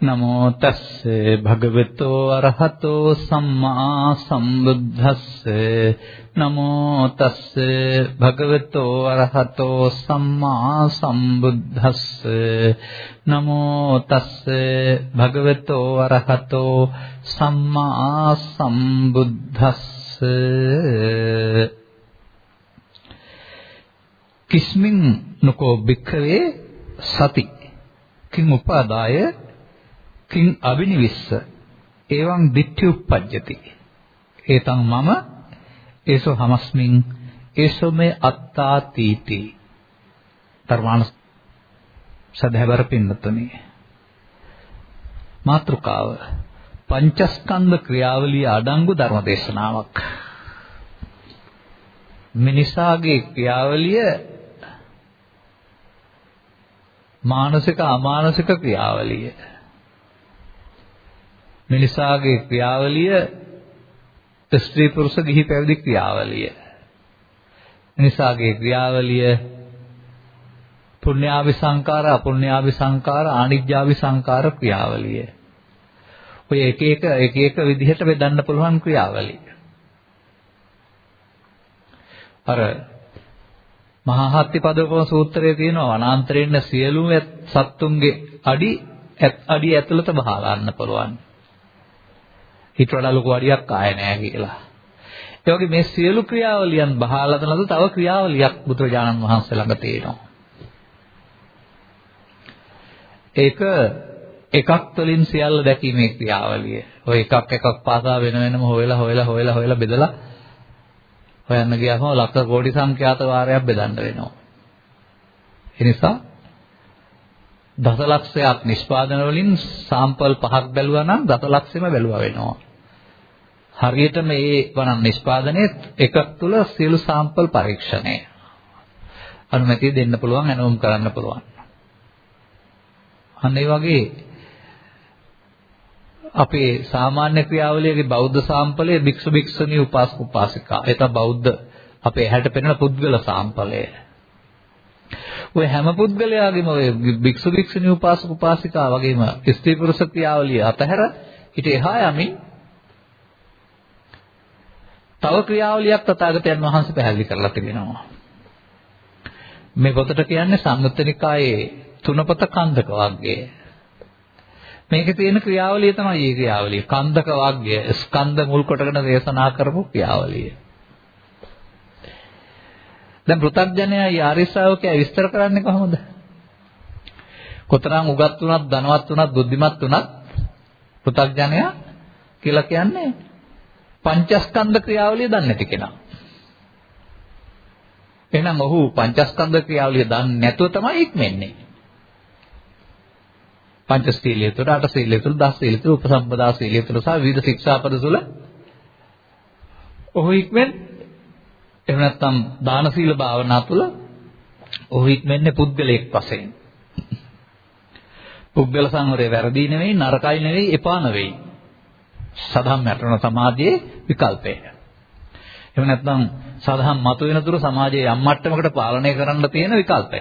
නමෝ තස්ස භගවතෝ අරහතෝ සම්මා සම්බුද්දස්ස. නමෝ තස්ස භගවතෝ අරහතෝ සම්මා සම්බුද්දස්ස. නමෝ තස්ස භගවතෝ අරහතෝ සම්මා සම්බුද්දස්ස. කිස්මින් නකෝ බික්ඛවේ සති. කිං උපාදාය කිං අබිනිවිස්ස එවං දිට්ඨි උප්පජ්ජති. ඒතං මම ඒසෝ හමස්මින් ඒසෝ මේ අත්තා තීති ධර්මාන සදහැවර පින්නතුනි. මාත්‍රකාව පංචස්කන්ධ ක්‍රියාවලිය අඩංගු ධර්ම දේශනාවක් මිනිසාගේ ක්‍රියාවලිය මානසික අමානසික ක්‍රියාවලිය. මිනිසාගේ ක්‍රියාවලිය ස්ත්‍රී පුරුෂ ගිහි පැවිදි ක්‍රියාවලිය. මිනිසාගේ ක්‍රියාවලිය පුණ්‍යාවි සංකාර අපුණ්‍යාවි සංකාර ආනිජ්ජාවි සංකාර ක්‍රියාවලිය. ඔය එක එක එක එක විදිහට බෙදන්න පුළුවන් ක්‍රියාවලිය. අර මහා හත්තිපදකම සූත්‍රයේ තියෙනවා වනාන්තරයෙන් සියලුම සත්තුන්ගේ අඩි අඩි ඇතුළත බහලා ගන්න පුළුවන්. ඊට වඩා ලොකු අඩියක් ආයේ නැහැ කියලා. ඒ වගේ මේ සියලු ක්‍රියාවලියන් බහලා තනද තව ක්‍රියාවලියක් බුදුරජාණන් වහන්සේ ළඟ තියෙනවා. ඒක එකක් තුළින් සියල්ල දැකීමේ ක්‍රියාවලිය. ඔය එකක් එකක් පාසා වෙන වෙනම හොයලා හොයලා හොයලා හොයලා බෙදලා හොයන්න ගියාම ලක්ෂ කෝටි සංඛ්‍යාත වාරයක් බෙදන්න වෙනවා. ඒ නිසා දසලක්ෂයක් නිෂ්පාදන වලින් සාම්පල් පහක් බැලුවා නම් දසලක්ෂෙම බැලුවා වෙනවා. හරියට මේ ගණන් නිෂ්පාදනයේ එකක් තුල සියලු සාම්පල් පරීක්ෂණය අනුමැතිය දෙන්න පුළුවන් ඇනවුම් කරන්න පුළුවන්. අන්න ඒ වගේ අපේ සාමාන්‍ය ක්‍රියාවලියගේ බෞද්ධ සාම්පලයේ භික්ෂු භික්ෂුණී උපාසක උපාසිකා. ඒක බෞද්ධ අපේ ඇහැට පෙනෙන පුද්ගල සාම්පලය. ඔය හැම පුද්ගලයාගේම ඔය භික්ෂු භික්ෂුණී උපාසක උපාසිකා වගේම ස්ත්‍රී පුරුෂ ක්‍රියාවලිය අතහැර ඊට එහා යමින් තව ක්‍රියාවලියක් තථාගතයන් වහන්සේ පැහැදිලි කරලා තිබෙනවා. මේ පොතට කියන්නේ සංයුත්තනිකායේ තුනපත කන්දක වර්ගය. මේකේ තියෙන ක්‍රියාවලිය තමයි මේ ක්‍රියාවලිය. කන්දක වර්ගය, ස්කන්ධ මුල් කොටගෙන දේශනා කරපු ක්‍රියාවලිය. දැන් පෘථග්ජනයා ආර්ය ශ්‍රාවකයා විස්තර කරන්නේ කොහොමද? කොතරම් උගත් වුණත්, ධනවත් වුණත්, බුද්ධිමත් වුණත් පෘථග්ජනයා කියලා කියන්නේ පංචස්කන්ධ ක්‍රියාවලිය දන්නේ නැති කෙනා. එහෙනම් ඔහු පංචස්කන්ධ ක්‍රියාවලිය දන්නේ නැතුව තමයි ඉක්මෙන්නේ. පංචශීලය තුළ, අටශීලය තුළ, දසශීලය තුළ, උපසම්පදා ශීලය තුළ සහ විවිධ ශික්ෂාපද තුළ ඔහු ඉක්මෙන් එහෙම නැත්නම් දාන සීල භාවනා තුළ ඔහු ඉක්මෙන්නේ පුද්ගලයෙක් වශයෙන්. පුද්ගල සංවරය වැරදි නෙවෙයි, නරකයි නෙවෙයි, එපා නෙවෙයි. සදහම් මැටරන සමාජයේ විකල්පය. එහෙම නැත්නම් සදහම් මතුවෙන තුරු සමාජයේ යම් මට්ටමකට පාලනය කරන්න තියෙන විකල්පය.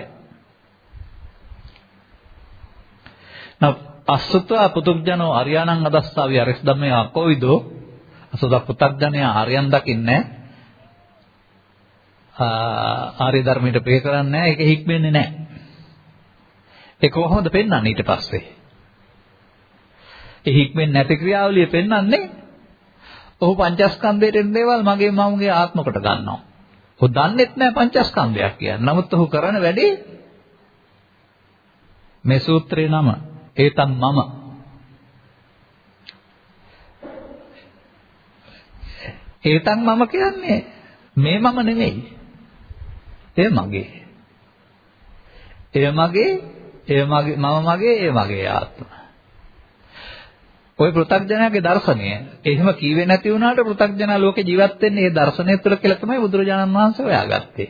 නව අසුත පුතුග්ජනෝ අරියාණං අදස්සාවි අරිස් ධම්මේ අකෝවිදෝ අසුත පුතග්ජනයා ආර්යයන් දකින්නේ ආර්ය ධර්මයට ප්‍රේ කරන්නේ නැහැ ඒක හික්මෙන්නේ නැහැ. ඒක කොහොමද පෙන්වන්නේ ඊට පස්සේ? ඒ හික්මෙන් නැති ක්‍රියාවලිය පෙන්වන්නේ ඔහු පංචස්කන්ධයට එන දේවල් මගේ මමගේ ආත්ම කොට ගන්නවා. ඔහු දන්නෙත් නැහැ පංචස්කන්ධයක් කියන්නේ. නමුත් ඔහු කරන වැඩේ මේ සූත්‍රේ නම ඒතන් මම ඒතන් මම කියන්නේ මේ මම නෙමෙයි. එය මගේ. එය මගේ, එය මගේ, මම මගේ, එය මගේ ආත්ම. ওই පෘථග්ජනයාගේ දර්ශනය. එහෙම කීවේ නැති වුණාට පෘථග්ජනා ලෝකේ ජීවත් වෙන්නේ ඒ දර්ශනය තුළ කියලා තමයි බුදුරජාණන් වහන්සේ හොයාගත්තේ.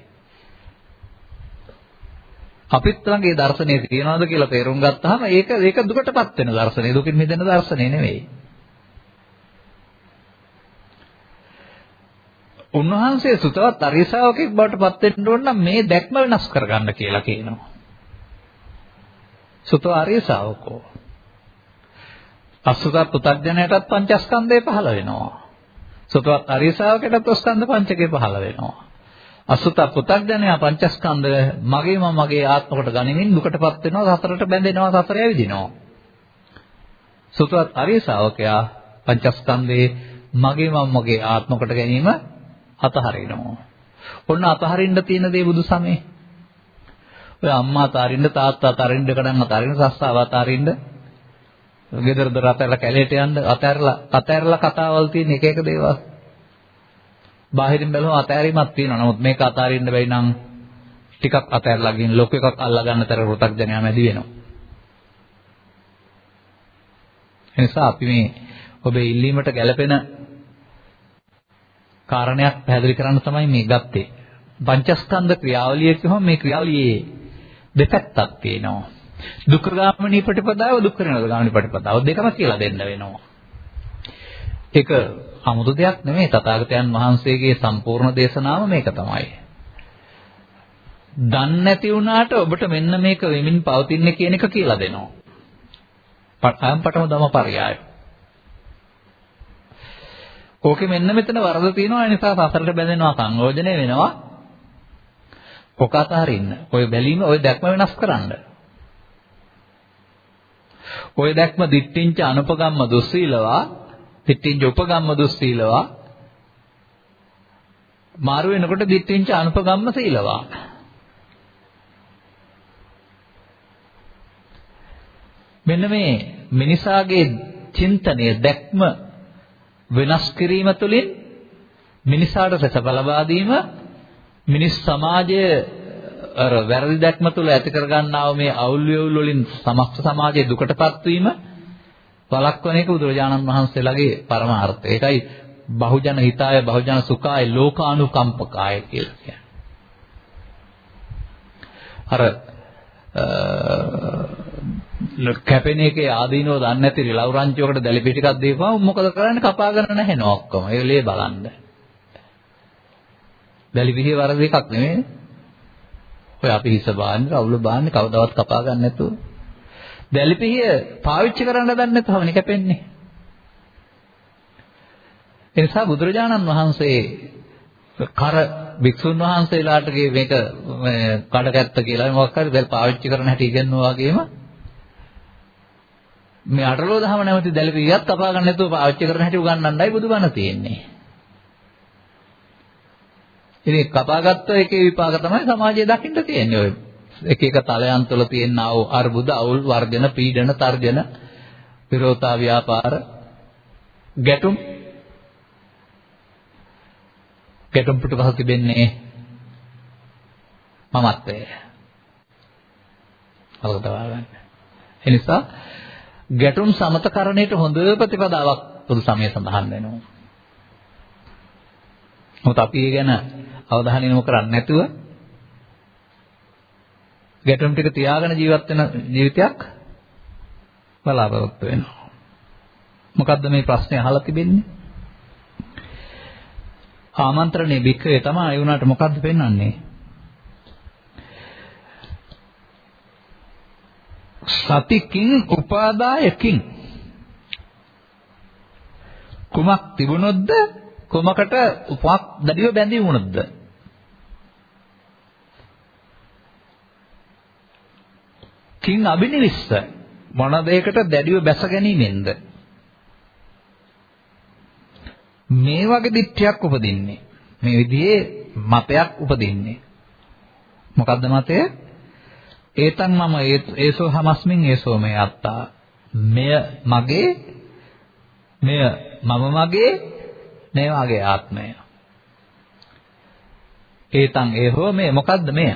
අපිත් ළඟ ඒ දර්ශනය තියනවාද කියලා තේරුම් ගත්තාම ඒක ඒක දුකටපත් වෙන දර්ශනය. දුකින් මිදෙන දර්ශනය නෙවෙයි. උන්වහන්සේ සුතවත් අරිසාවකෙක් බවට පත් වෙන්න ඕන නම් මේ දැක්ම වෙනස් කරගන්න කියලා කියනවා. සුතව අරිසාවකෝ අසුත පුතග්ජනයටත් පංචස්කන්ධය පහළ වෙනවා. සුතවත් අරිසාවකටත් ස්කන්ධ පංචකය පහළ වෙනවා. අසුත පුතග්ජනයා පංචස්කන්ධ මගේ මම මගේ ආත්ම කොට ගනිමින් දුකටපත් වෙනවා සතරට බැඳෙනවා සතර ඇවිදිනවා. සුතවත් අරිසාවකයා පංචස්කන්ධේ මගේ මම මගේ ආත්ම කොට ගැනීම අතහරිනවා. ඔන්න අතහරින්න තියෙන දේ බුදු සමේ. ඔය අම්මා අතහරින්න තාත්තා අතහරින්න කඩන් අතහරින්න සස්සාව අතහරින්න ගෙදර දොර අතහැරලා කැලේට යන්න අතහැරලා අතහැරලා කතාවල් තියෙන එක එක දේවල්. බාහිරින් බැලුවම අතහැරීමක් තියෙනවා. නමුත් මේක අතහරින්න බැයි නම් ටිකක් අතහැරලා ගින් ලොකු එකක් අල්ලා ගන්න තර රොතක් ජනයා මැදි වෙනවා. එනිසා අපි මේ ඔබේ ඉල්ලීමට ගැළපෙන කාරණයක් පැහැදිලි කරන්න තමයි මේ ගත්තේ. පංචස්කන්ධ ක්‍රියාවලිය කියවම මේ ක්‍රියාවලියේ දෙපැත්තක් තියෙනවා. දුක්ඛගාමිනී ප්‍රතිපදාව දුක්ඛ නිරෝධගාමිනී ප්‍රතිපදාව දෙකම කියලා දෙන්න වෙනවා. ඒක 아무තු දෙයක් නෙමෙයි තථාගතයන් වහන්සේගේ සම්පූර්ණ දේශනාව මේක තමයි. දන්නේ නැති වුණාට ඔබට මෙන්න මේක වෙමින් පවතින්නේ කියන එක කියලා දෙනවා. අයම් පටම දම පරයය. ඕකේ මෙන්න මෙතන වරද තියෙනවා ඒ නිසා සසරට බැඳෙනවා සංයෝජනය වෙනවා. ඔක අතහරින්න. ඔය බැලීම ඔය දැක්ම වෙනස් කරන්න. ඔය දැක්ම දිට්ඨිංච අනුපගම්ම දුස්සීලවා දිට්ඨිංච උපගම්ම දුස්සීලවා මාරු වෙනකොට දිට්ඨිංච අනුපගම්ම සීලවා මෙන්න මේ මිනිසාගේ චින්තනය දැක්ම වෙනස් කිරීම තුළින් මිනිසාට සැප ලබා දීම මිනිස් සමාජය අර වැරදි දැක්ම තුළ ඇති කරගන්නා මේ අවුල් වේවුල් වලින් සමස්ත සමාජයේ දුකටපත් වීම වළක්වන එක බුදුරජාණන් වහන්සේලාගේ පරමාර්ථය. ඒකයි බහුජන හිතාය බහුජන සුඛාය ලෝකානුකම්පකාය කියලා කියන්නේ. අර කැපෙන එකේ ආදීනව දන්නේ නැති රිලව් රංචුවකට දැලි පිටි ටිකක් දීපුවම මොකද කරන්නේ කපාගෙන නැහෙනවා ඔක්කොම. ඒ ලේ බලන්න. දැලි පිටි වරද එකක් නෙමෙයි. ඔය අපි හිස බාන්නේ රවුල බාන්නේ කවදාවත් කපා ගන්න නැතුව. දැලි පිටිය පාවිච්චි කරන්න දන්නේ නැතුවමනේ කැපෙන්නේ. ඒ නිසා බුදුරජාණන් වහන්සේ කර භික්ෂුන් වහන්සේලාට මේක කඩකැත්ත කියලා මොකක් හරි දැල් පාවිච්චි කරන හැටි ඉගෙනුවා වගේම මේ අටලෝ දහම නැමැති දැලපියත් කපා ගන්න නැතුව පාවිච්චි කරන හැටි උගන්වන්නයි බුදුබණ තියෙන්නේ. ඉතින් කපාගත්ත එකේ විපාක තමයි සමාජයේ දකින්න තියෙන්නේ ඔය. එක එක තලයන් තුළ තියෙන ආ අර්බුද, අවුල්, වර්ජන, පීඩන, තර්ජන, විරෝධතා ව්‍යාපාර, ගැටුම් ගැටුම් පිටපස තිබෙන්නේ මමත්වය. අලකට ගන්න. ඒ නිසා ගැටුම් සමතකරණයට හොඳ ප්‍රතිපදාවක් පොදු සමය සඳහන් වෙනවා. මොකද අපි ඒ ගැන අවධානය යොමු කරන්නේ නැතුව ගැටුම් ටික තියාගෙන ජීවත් වෙන ජීවිතයක් බලාපොරොත්තු වෙනවා. මොකද්ද මේ ප්‍රශ්නේ අහලා තිබෙන්නේ? ආමන්ත්‍රණයේ වික්‍රය තමයි ඒ වුණාට මොකද්ද පෙන්වන්නේ? සතිකින් උපාදායකින්. කුමක් තිබුණොත්ද? කුමකට උපක් දැඩිව බැඳී වුණොත්ද? කිං අබිනිවිස්ස? මොන දෙයකට දැඩිව බැස ගැනීමෙන්ද? මේ වගේ දිට්ඨියක් උපදින්නේ. මේ විදිහේ මතයක් උපදින්නේ. මොකද්ද මතය? ඒතන් මම ඒසෝ හමස්මින් ඒසෝ මේ අත්තා. මෙය මගේ මෙය මම මගේ මේ වාගේ ආත්මය. ඒතන් ඒහෝ මේ මොකද්ද මෙය?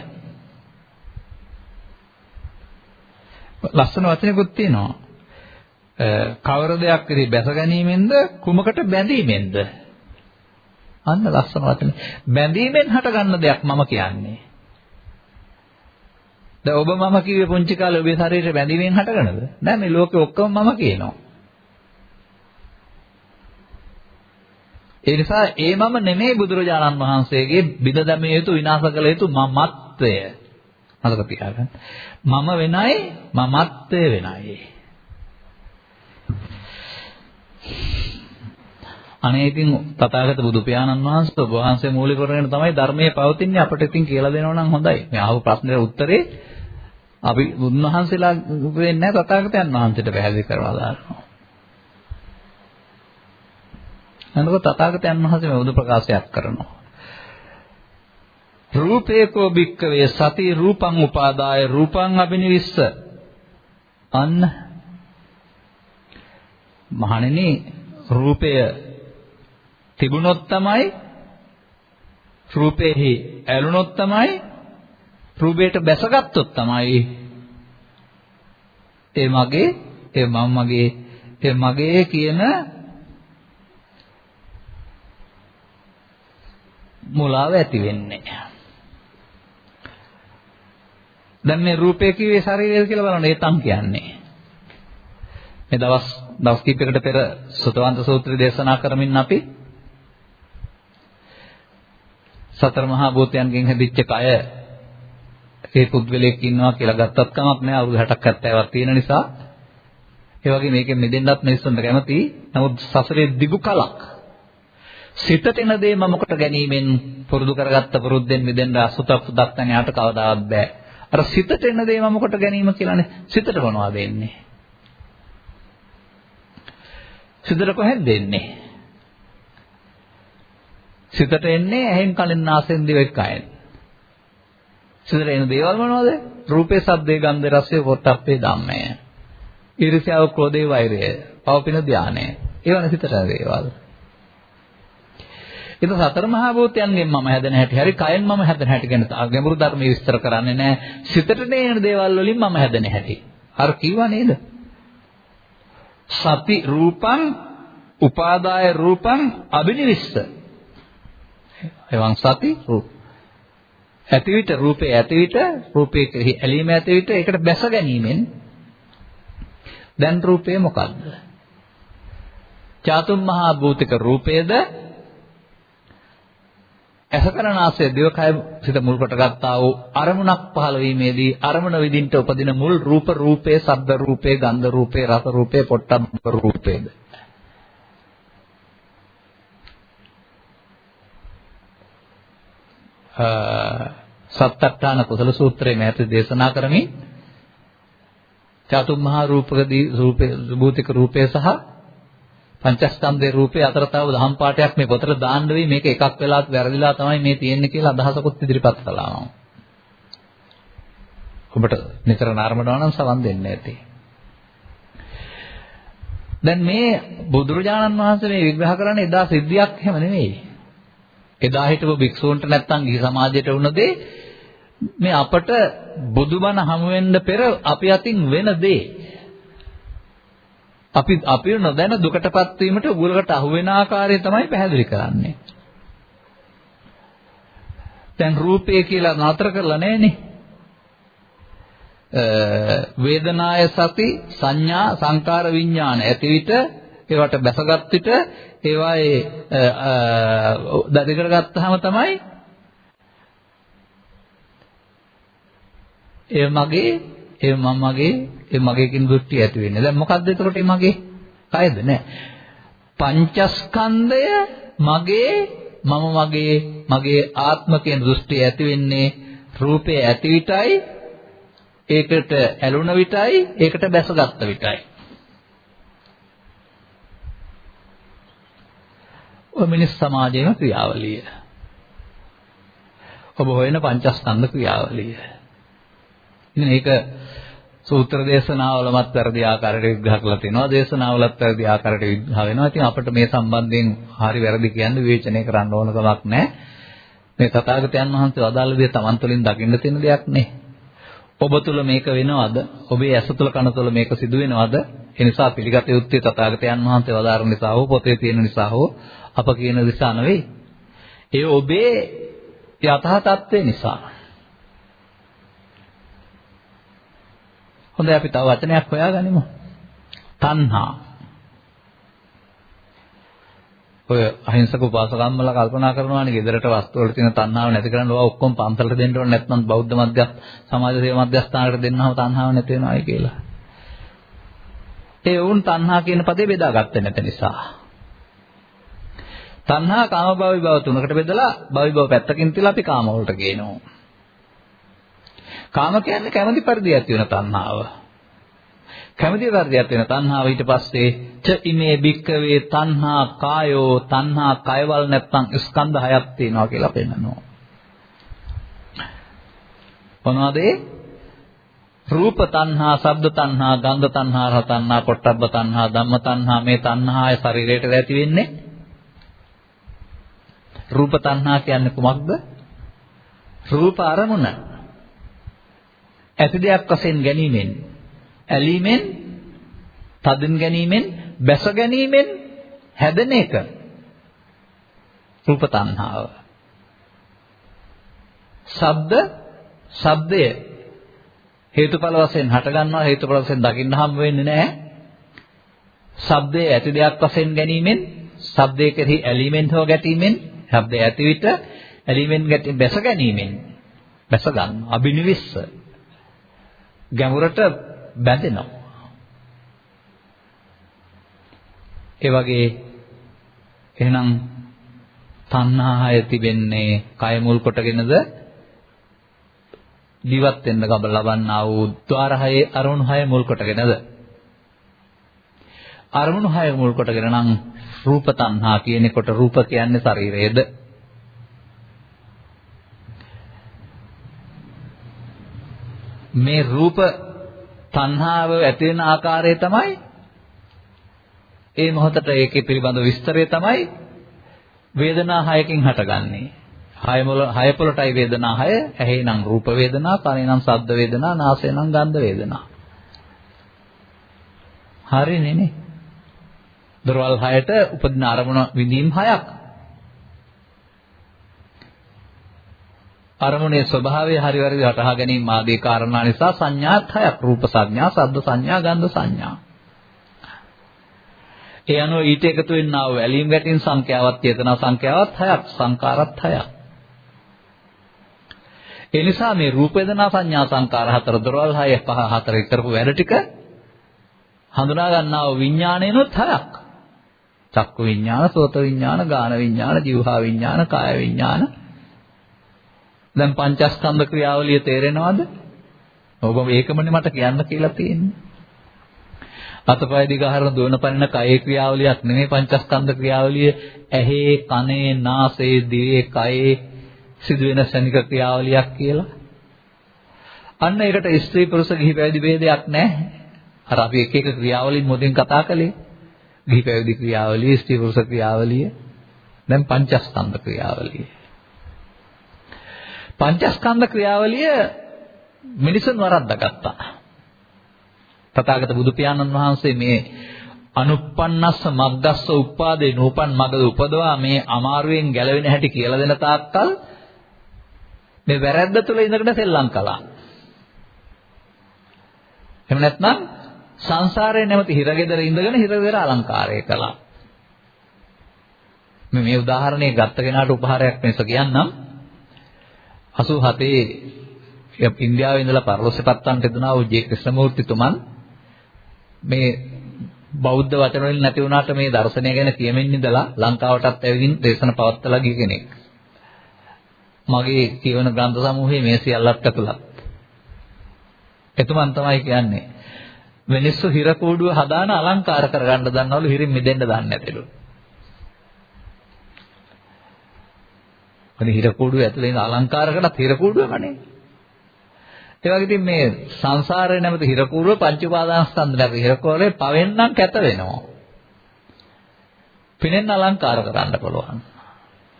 ලස්සන වචනකුත් තියෙනවා. කවර දෙයක් ඉතින් බැස ගැනීමෙන්ද කුමකට බැඳීමෙන්ද? අන්න ලස්සන වචන. බැඳීමෙන් හටගන්න දෙයක් මම කියන්නේ. දැන් ඔබ මම කිව්වේ පුංචි කාලේ ඔබේ ශරීරය බැඳීමෙන් හටගනද? නෑ මේ ලෝකේ ඔක්කොම මම කියනවා. ඒ නිසා ඒ මම නෙමෙයි බුදුරජාණන් වහන්සේගේ බිඳ දැමිය යුතු විනාශ කළ යුතු මමත්වය. මතක තියාගන්න. මම වෙනයි මමත්වය වෙනයි. අනේ ඉතින් තථාගත බුදු පියාණන් වහන්සේ ඔබ වහන්සේ මූලික කරගෙන තමයි ධර්මයේ පවතින්නේ අපිට ඉතින් කියලා දෙනවා නම් හොඳයි. මේ අහපු ප්‍රශ්නෙට උත්තරේ අපි උන්වහන්සේලා වෙන්නේ නැහැ තථාගතයන් වහන්සේට පැහැදිලි කරලා දානවා. එනකොට තථාගතයන් වහන්සේ මේ බුදු ප්‍රකාශයක් කරනවා. රූපේකෝ භික්කවේ සති රූපං උපාදාය රූපං අබිනිවිස්ස අන්න මහණෙනි රූපය තිබුණොත් තමයි රූපේහි ඇලුනොත් තමයි රූපයට බැසගත්තොත් තමයි ඒ මගේ ඒ මම මගේ ඒ මගේ කියන මුලාව ඇති වෙන්නේ. දැන් මේ රූපය කිව්වේ ශරීරය කියලා බලන්න ඒ තම් කියන්නේ. මේ දවස් දවස් කිහිපයකට පෙර සුතවන්ත සූත්‍රය දේශනා කරමින් අපි සතර මහා භූතයන්ගෙන් හැදිච්ච කය. ඒ පුද්ගලයෙක් ඉන්නවා කියලා ගත්තත් කමක් නැහැ. අවුරුදු 60ක් 70ක් තියෙන නිසා. ඒ වගේ මේකෙන් මිදෙන්නත් මිනිස්සුන්ට කැමති. නමුත් සසරේ දිගු කලක්. සිතට එන දේ මමකට ගැනීමෙන් පුරුදු කරගත්ත පුරුද්දෙන් මිදෙන්න අසුතක් සුදක් නැණ යට කවදාවත් බෑ. අර සිතට එන දේ මමකට ගැනීම කියලානේ. සිතට මොනවද එන්නේ සිතට කොහෙන්ද එන්නේ සිතට එන්නේ ඇහෙන් කනෙන් නාසයෙන් දිවෙන් කයෙන් සිතට එන දේවල් මොනවද? රූපේ, ශබ්දේ, ගන්ධේ, රසය, පොට්ටප්පේ ධම්මය. ඊර්ෂ්‍යාව, ක්‍රෝධේ, වෛරය, පවපින ධානය. ඒවන සිතට දේවල්. ඒක සතර මහා භූතයන්ගෙන් මම හැදෙන හැටි හරි කයෙන් මම හැදෙන හැටි ගැන ගැඹුරු ධර්මයේ විස්තර කරන්නේ නැහැ. සිතට නේන දේවල් වලින් මම හැදෙන හැටි. අර කිව්වා නේද? සති රූපං උපාදාය රූපං අබිනිවිස්ස. එවං සති රූප. ඇතිවිත රූපේ ඇතිවිත රූපේ කෙරෙහි ඇලීම ඇතිවිත ඒකට බැස ගැනීමෙන් දැන් රූපේ මොකද්ද? චාතුම් මහා භූතික රූපේද? අසකරණාසය දිවකය සිත මුල් කොට ගත්තා වූ අරමුණක් පහළ වීමේදී අරමුණ විදින්ට උපදින මුල් රූප රූපේ, ශබ්ද රූපේ, ගන්ධ රූපේ, රස රූපේ, පොට්ටබ්බ රූපේද? සත්තට්ඨාන කුසල සූත්‍රයේ මෑත දේශනා කරමින් චතුම්මහා රූපකදී රූපේ භූතික රූපය සහ පංචස්කන්ධේ රූපේ අතර තව දහම් පාඩයක් මේ පොතට දාන්න වෙයි මේක එකක් වෙලාත් වැරදිලා තමයි මේ තියෙන්නේ කියලා අදහසකුත් ඉදිරිපත් කළා මම. ඔබට නිතර නරඹනවා නම් සවන් දෙන්න ඇති. දැන් මේ බුදුරජාණන් වහන්සේ මේ විග්‍රහ කරන්නේ එදා සිද්ධියක් එහෙම නෙවෙයි. එදා හිටපු භික්ෂූන්ට නැත්තම් ගිහි සමාජයට වුණ දේ මේ අපට බුදුබණ හමු වෙන්න පෙර අපි අතින් වෙන දේ. අපි අපි නොදැන දුකටපත් වීමට උගලකට අහු වෙන ආකාරය තමයි පැහැදිලි කරන්නේ. දැන් රූපය කියලා නතර කරලා නැහනේ. වේදනාය සති සංඥා සංකාර විඥාන ඇති විට ඒවට බැසගත් විට ඒවායේ දඩ කරගත්තාම තමයි ඒ මගේ ඒ මම මගේ ඒ මගේ කියන දෘෂ්ටි ඇති වෙන්නේ. දැන් මොකද්ද එතකොට මේ මගේ? කයද නෑ. පංචස්කන්ධය මගේ මම මගේ මගේ ආත්ම කියන දෘෂ්ටි ඇති වෙන්නේ රූපේ ඇති විටයි ඒකට ඇලුන විටයි ඒකට බැසගත්ත විටයි. ඔය මිනිස් සමාජයේම ක්‍රියාවලිය. ඔබ හොයන පංචස්කන්ධ ක්‍රියාවලිය. ඉතින් ඒක සූත්‍ර දේශනාවලමත් වැඩි ආකාරයට විග්‍රහ කරලා තිනවා. දේශනාවලත් වැඩි ආකාරයට විග්‍රහ වෙනවා. ඉතින් අපිට මේ සම්බන්ධයෙන් හරි වැරදි කියන්න විවේචනය කරන්න ඕන කමක් නැහැ. මේ තථාගතයන් වහන්සේ අදාළ දේ Taman තුළින් දකින්න තියෙන දෙයක් නේ. ඔබ තුල මේක වෙනවද? ඔබේ ඇස තුල කන තුල මේක සිදු වෙනවද? ඒ නිසා පිළිගත යුත්තේ තථාගතයන් වහන්සේ වදාරන නිසා හෝ පොතේ තියෙන නිසා හෝ අප කියන නිසා නෙවෙයි. ඒ ඔබේ යථා තත්ත්වය නිසා. හොඳයි අපි තව වචනයක් හොයාගනිමු. තණ්හා. ඔය අහිංසක උපාසකම්මලා කල්පනා කරනවානේ ගෙදරට වස්තු වල තියෙන තණ්හාව නැති කරන්න ඕවා ඔක්කොම පන්සලට දෙන්න ඕනේ නැත්නම් බෞද්ධ මධ්‍යස්ථ සමාජ සේවා මධ්‍යස්ථානකට දෙන්නම තණ්හාව නැති වෙනවායි කියලා. ඒ වුන් තණ්හා කියන පදේ බෙදාගත්තේ නැති නිසා. තණ්හා කාම භව විභව තුනකට බෙදලා භව විභව පැත්තකින් තියලා අපි කාම වලට ගේනවා. කාම කියන්නේ කැමැති පරිදි ඇති වෙන තණ්හාව. කැමැති පරිදි ඇති වෙන තණ්හාව ඊට පස්සේ ච ඉමේ භික්කවේ තණ්හා කායෝ තණ්හා කයවල නැත්තම් ස්කන්ධ හයක් තියෙනවා කියලා පෙන්නනවා. මොනවද ඒ? රූප තණ්හා, ශබ්ද තණ්හා, ගන්ධ තණ්හා, රස තණ්හා, පොට්ටබ්බ තණ්හා, ධම්ම තණ්හා මේ තණ්හාය ශරීරයට ඇති වෙන්නේ. රූප තණ්හා කියන්නේ කුමක්ද? රූප අරමුණ. ඇති දෙයක් වශයෙන් ගැනීමෙන්, ඇලීමෙන්, තදින් ගැනීමෙන්, බැස ගැනීමෙන් හැදෙන එක. රූප තණ්හාව. ශබ්ද ශබ්දය හේතුඵල වශයෙන් හට ගන්නවා හේතුඵල වශයෙන් දකින්න හම් වෙන්නේ නැහැ. ශබ්දයේ ඇති දෙයක් වශයෙන් ගැනීමෙන් ශබ්දයේ කෙරෙහි ඇලීමෙන් හෝ ගැටීමෙන් ශබ්දය ඇති විට ඇලීමෙන් ගැටි බැස ගැනීමෙන් බැස ගන්න අබිනිවිස්ස ගැඹුරට බැඳෙනවා. ඒ වගේ එහෙනම් තණ්හාය තිබෙන්නේ කය මුල් කොටගෙනද ජීවත් වෙන්න ගබ ලබන්නා වූ ద్వාරහයේ අරමුණු හය මුල් කොටගෙනද අරමුණු හය මුල් කොටගෙන නම් රූප තණ්හා කියනකොට රූප කියන්නේ ශරීරයේද මේ රූප තණ්හාව ඇති වෙන ආකාරය තමයි ඒ මොහොතට ඒකේ පිළිබඳ විස්තරය තමයි වේදනා හයකින් හටගන්නේ. හය මොළ හය පොළටයි වේදනා හය ඇහි නම් රූප වේදනා කනේ නම් ශබ්ද වේදනා නාසය නම් ගන්ධ වේදනා. හරිනේ නේ? දරවල් හයට උපදින අරමුණ විඳීම් හයක්. අරමුණේ ස්වභාවය හරි වැරදි හටහා ගැනීම ආදී කාරණා නිසා සංඥාත් හයක්. රූප සංඥා ශබ්ද සංඥා ගන්ධ සංඥා. ඒ අනුව ඊට එකතු වෙන්නා වූ ඇලීම් ගැටීම් සංඛ්‍යාවත් චේතනා සංඛ්‍යාවත් හයක් සංකාරත් හයක්. ඒ නිසා මේ රූප වේදනා සංඥා සංකාර හතර දොරවල් 6 5 4 කරපු වැඩ ටික හඳුනා ගන්නා වූ විඥාණයනොත් හයක්. චක්කු විඥාන, සෝත විඥාන, ගාන විඥාන, જીවහා විඥාන, කාය විඥාන. දැන් පංචස්කන්ධ ක්‍රියාවලිය තේරෙනවද? ඔබ මේකමනේ මට කියන්න කියලා තියෙන්නේ. අතපය දිගහරන දුවන පනින කයේ ක්‍රියාවලියක් නෙමෙයි පංචස්කන්ධ ක්‍රියාවලිය ඇහි කනේ නාසයේ දිවේ කයේ සිදුවෙන ශනික ක්‍රියාවලියක් කියලා. අන්න ඒකට ස්ත්‍රී පුරුෂ ගිහි පැවිදි ભેදයක් නැහැ. අර අපි එක එක ක්‍රියාවලින් මොදින් කතා කළේ. ගිහි පැවිදි ක්‍රියාවලිය, ස්ත්‍රී පුරුෂ ක්‍රියාවලිය, දැන් පංචස්කන්ධ ක්‍රියාවලිය. පංචස්කන්ධ ක්‍රියාවලිය මිනිසුන් වරද්දාගත්තා. තථාගත බුදු පියාණන් වහන්සේ මේ අනුප්පන්නස්ස මග්ගස්ස උප්පාදේ නූපන් මගද උපදවා මේ අමාරුවෙන් ගැලවෙන හැටි කියලා දෙන තාක්කල් මේ වැරැද්ද තුල ඉඳගෙන සෙල්ලම් කළා. එහෙම නැත්නම් සංසාරයේ නැමැති හිරගෙදර ඉඳගෙන හිරගෙදර අලංකාරය කළා. මේ මේ උදාහරණය ගත්ත කෙනාට උපහාරයක් මේස කියන්නම් 87 ඉන්දියාවේ ඉඳලා පරලොස්සපත්තන්ට දුනා වූ ජේ ක්‍රිෂ්ණමූර්තිතුමන් මේ බෞද්ධ වචන වලින් නැති වුණාට මේ දර්ශනය ගැන කියමින් ඉඳලා ලංකාවටත් ඇවිදින් දේශන පවත්වලා ගිය කෙනෙක්. මගේ කියවන ග්‍රන්ථ සමූහයේ මේ සියල්ලත් ඇතුළත්. එතුමන් තමයි කියන්නේ මිනිස්සු හිර කූඩුව හදාන අලංකාර කරගන්න දන්නවලු හිරින් මිදෙන්න දන්නේ නැතිලු. අනේ හිර කූඩුව ඇතුලේ ඉන්න අලංකාර කරලා හිර කූඩුවමනේ. ඒ වගේ ඉතින් මේ සංසාරේ නැමැති හිර කූඩුව පංච උපාදානස්කන්ධ නැති හිර කෝලේ පවෙන්නම් කැත වෙනවා. පිනෙන් අලංකාර කරන්න පුළුවන්.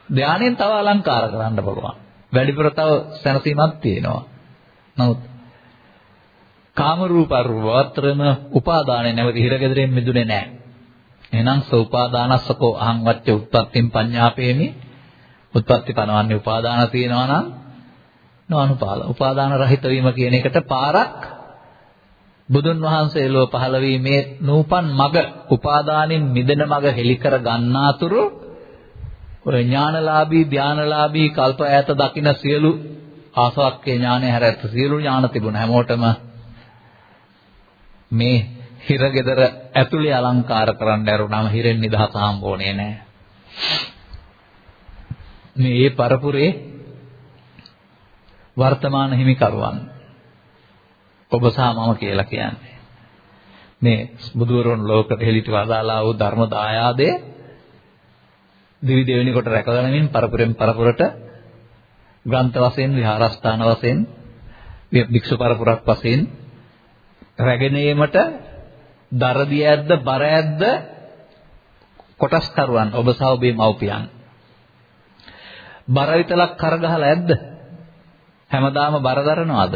ධානයෙන් තව අලංකාර කරන්න පුළුවන්. වැඩිපුර තව සැනසීමක් තියෙනවා. නමුත් කාම රූප අරුවතරම උපාදානයේ නැවති හිරගෙදරින් මිදුනේ නැහැ. එහෙනම් සෝපාදානස්සකෝ අහං වච්ච උත්පත්තිම් පඤ්ඤාපේමි. උත්පත්ති පනවන්නේ උපාදාන තියෙනවා නම් නොඅනුපාල. උපාදාන රහිත වීම කියන එකට පාරක් බුදුන් වහන්සේ ලෝ පහළ වීමේ නූපන් මග උපාදානින් මිදෙන මග හෙලි කර ගන්නාතුරු ඔය ඥානලාභී ධානලාභී කල්ප ඈත දකින සියලු ආසවක්කේ ඥානය හැරෙත් සියලු ඥාන තිබුණ හැමෝටම මේ හිරගෙදර ඇතුලේ අලංකාර කරන්න ඇරුණාම හිරෙන් නිදහස හම්බෝනේ නැහැ. මේ ඒ පරපුරේ වර්තමාන හිමිකරුවන් ඔබ සහ මම කියලා කියන්නේ මේ බුදුවරුන් ලෝකෙට හෙළිට වදාලා වූ ධර්ම දායාදය දිවි දෙවෙනි කොට රැකගැනීමෙන් පරපුරෙන් පරපුරට ග්‍රන්ථ වශයෙන් විහාරස්ථාන වශයෙන් භික්ෂු පරපුරක් වශයෙන් රැගෙන ඒමට දරදිය ඇද්ද බර ඇද්ද කොටස්කරුවන් ඔබ සහ ඔබේ මව්පියන්. බර විතලක් කරගහලා ඇද්ද? හැමදාම බර දරනවද?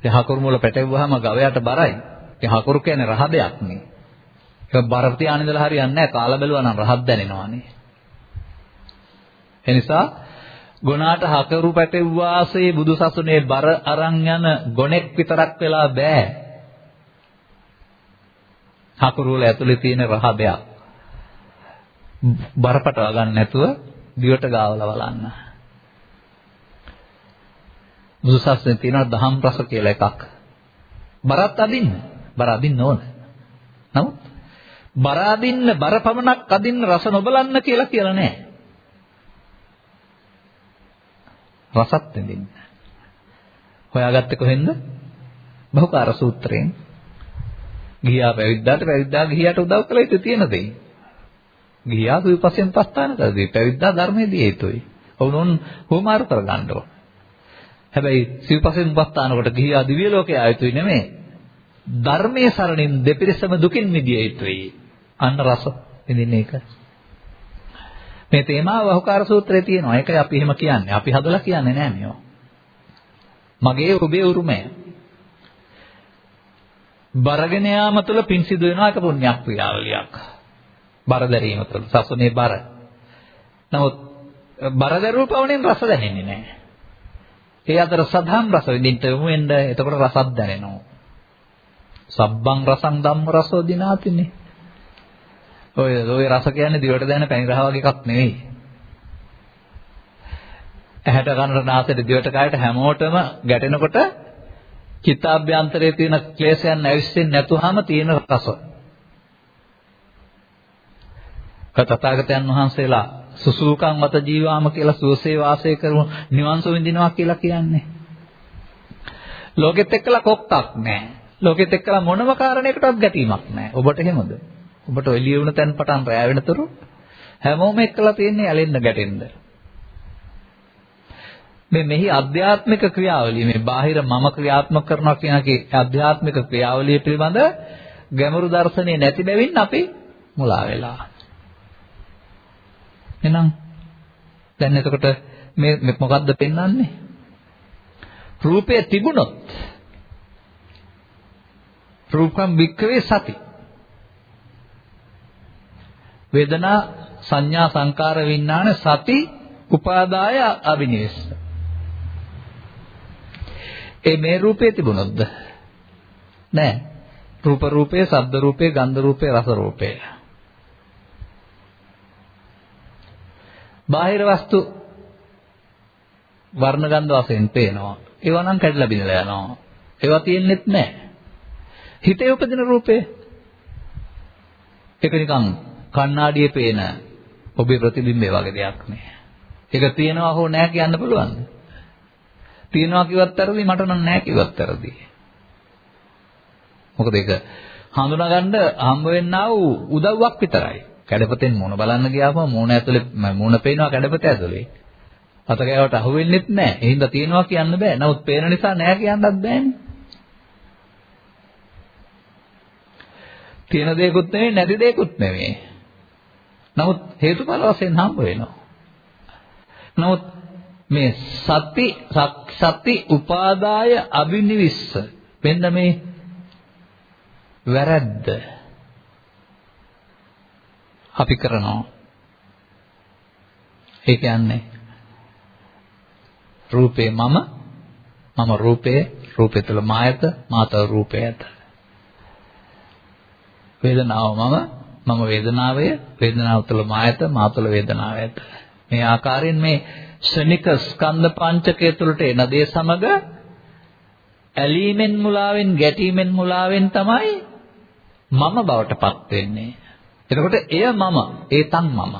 ඒ හකුරු මුල පැටවුවාම ගවයාට බරයි. ඒ හකුරු කියන්නේ රහ දෙයක් නේ. ඒක බර තියාගෙන ඉඳලා හරියන්නේ නැහැ කාලා බැලුවා නම් රහත් දැනෙනවානේ එනිසා ගුණාට හකරු පැටවුවාසේ බුදුසසුනේ බර අරන් යන ගොනෙක් විතරක් වෙලා බෑ. හකුරු වල ඇතුලේ තියෙන රහබයක්. බරපටව ගන්න නැතුව දිවට ගාවලා බලන්න. බුදුසසුනේ තියෙන දහම් රස කියලා එකක්. බරත් අදින්න. බර අදින්න ඕන. නමුත් බර අදින්න බර පමණක් අදින්න රස නොබලන්න කියලා කියලා නෑ. රසත් විඳින්න. හොයාගත්තේ කොහෙන්ද? බහුකාර සූත්‍රයෙන්. ගියා පැවිද්දාට පැවිද්දා ගිහියට උදව් කළ යුතු තියෙන දෙයි. ගියා විපස්සෙන් පස්තාන කරදී පැවිද්දා ධර්මයේදී හේතුයි. වුණොන් හොමාරු කරගන්න ඕන. හැබැයි සිව්පසෙන් පස්තාන කොට ගියා දිව්‍ය ලෝකයේ ආයතුයි නෙමෙයි. ධර්මයේ සරණින් දෙපිරිසම දුකින් මිදිය යුතුයි. අන්න රස විඳින්න ඒක. මේ තේමාව වහුකාර සූත්‍රයේ තියෙනවා. ඒකයි අපි එහෙම කියන්නේ. අපි හදලා කියන්නේ නෑ මේවා. මගේ ඔබේ උරුමය. බරගෙන යාම තුළ පින් සිදු වෙනවා එක පුණ්‍යක් ක්‍රියාවලියක්. බර දැරීම තුළ සසුනේ බර. නමුත් බර දැරුව පවණෙන් රස දැනෙන්නේ නැහැ. ඒ අතර සධම් රස විඳින්න යමු වෙන්න එතකොට රසත් දැනෙනවා. සබ්බං රසං ධම්ම රසෝ දිනාතිනේ. ඔය ඔය රස කියන්නේ දිවට දැනෙන පැණි රහ වගේ එකක් නෙවෙයි. ඇහැට කනට නාසයට දිවට කයට හැමෝටම ගැටෙනකොට චිත්තාභ්‍යන්තරයේ තියෙන ක්ලේශයන් නැවිස්සෙන්නේ නැතුවම තියෙන රස. කතථාගතයන් වහන්සේලා සුසූකම් මත ජීවාම කියලා සුවසේ වාසය කරමු නිවන් සුව විඳිනවා කියලා කියන්නේ. ලෝකෙත් එක්කලා කොක්කක් නැහැ. ලෝකෙත් එක්කලා මොනම කාරණයකටවත් ගැටීමක් නැහැ. ඔබට එහෙමද? ඔබට එළිය වුණ තැන් පටන් රැ වෙනතුරු හැමෝම එක්කලා තියෙන්නේ ඇලෙන්න ගැටෙන්න. මේ මෙහි අධ්‍යාත්මික ක්‍රියාවලිය මේ බාහිර මම ක්‍රියාත්මක කරනවා කියන එකේ අධ්‍යාත්මික ක්‍රියාවලිය පිළිබඳ ගැඹුරු දර්ශනේ නැති බැවින් අපි මුලා වෙලා. එහෙනම් දැන් එතකොට මේ මොකද්ද පෙන්වන්නේ? රූපය තිබුණොත් රූපම් වික්‍රේ සති වේදනා සංඥා සංකාර විඥාන සති උපාදාය අවිනිවෙස්ස. ඒ මේ රූපේ තිබුණොත්ද? නෑ. රූප රූපේ, ශබ්ද රූපේ, ගන්ධ රූපේ, රස රූපේ. බාහිර වස්තු වර්ණ ගන්ධ වශයෙන් පේනවා. ඒවා නම් කැඩලා බිඳලා යනවා. ඒවා තියෙන්නෙත් නැහැ. හිතේ උපදින රූපේ ඒක නිකන් කණ්ණාඩියේ පේන ඔබේ ප්‍රතිබිම්බය වගේ දෙයක් නේ. ඒක තියෙනවා හෝ නැහැ කියන්න පුළුවන්ද? තියෙනවා කිව්වත් වැරදි මට නම් නැහැ කිව්වත් වැරදි. මොකද ඒක හඳුනාගන්න හම්බ වෙන්නා වූ උදව්වක් විතරයි. කැඩපතෙන් මොන බලන්න ගියාම මූණ ඇතුලේ මූණ පේනවා කැඩපත ඇතුලේ. අත කෑවට අහු වෙන්නෙත් නැහැ. ඒ හින්දා තියෙනවා කියන්න බෑ. නමුත් පේන නිසා නැහැ කියන්නත් බෑනේ. තියෙන දෙයක්වත් නෙවෙයි නැති දෙයක්වත් නෙවෙයි. නමුත් හේතුඵල වශයෙන් හම්බ වෙනවා. නමුත් මේ සති සති උපාදාය අබිනිවිස්ස මෙන්න මේ වැරද්ද අපි කරනවා. ඒ කියන්නේ රූපේ මම මම රූපේ රූපේ තුල මායත මාතව රූපේ ඇත. වේදනාව මම මම වේදනාවය වේදනාව තුළ මායත මාතුල වේදනාව ඇත. මේ ආකාරයෙන් මේ ශනික ස්කන්ධ පංචකය තුළට එන දේ සමග ඇලීමෙන් මුලාවෙන් ගැටීමෙන් මුලාවෙන් තමයි මම බවටපත් වෙන්නේ. එතකොට එය මම ඒ තන් මම.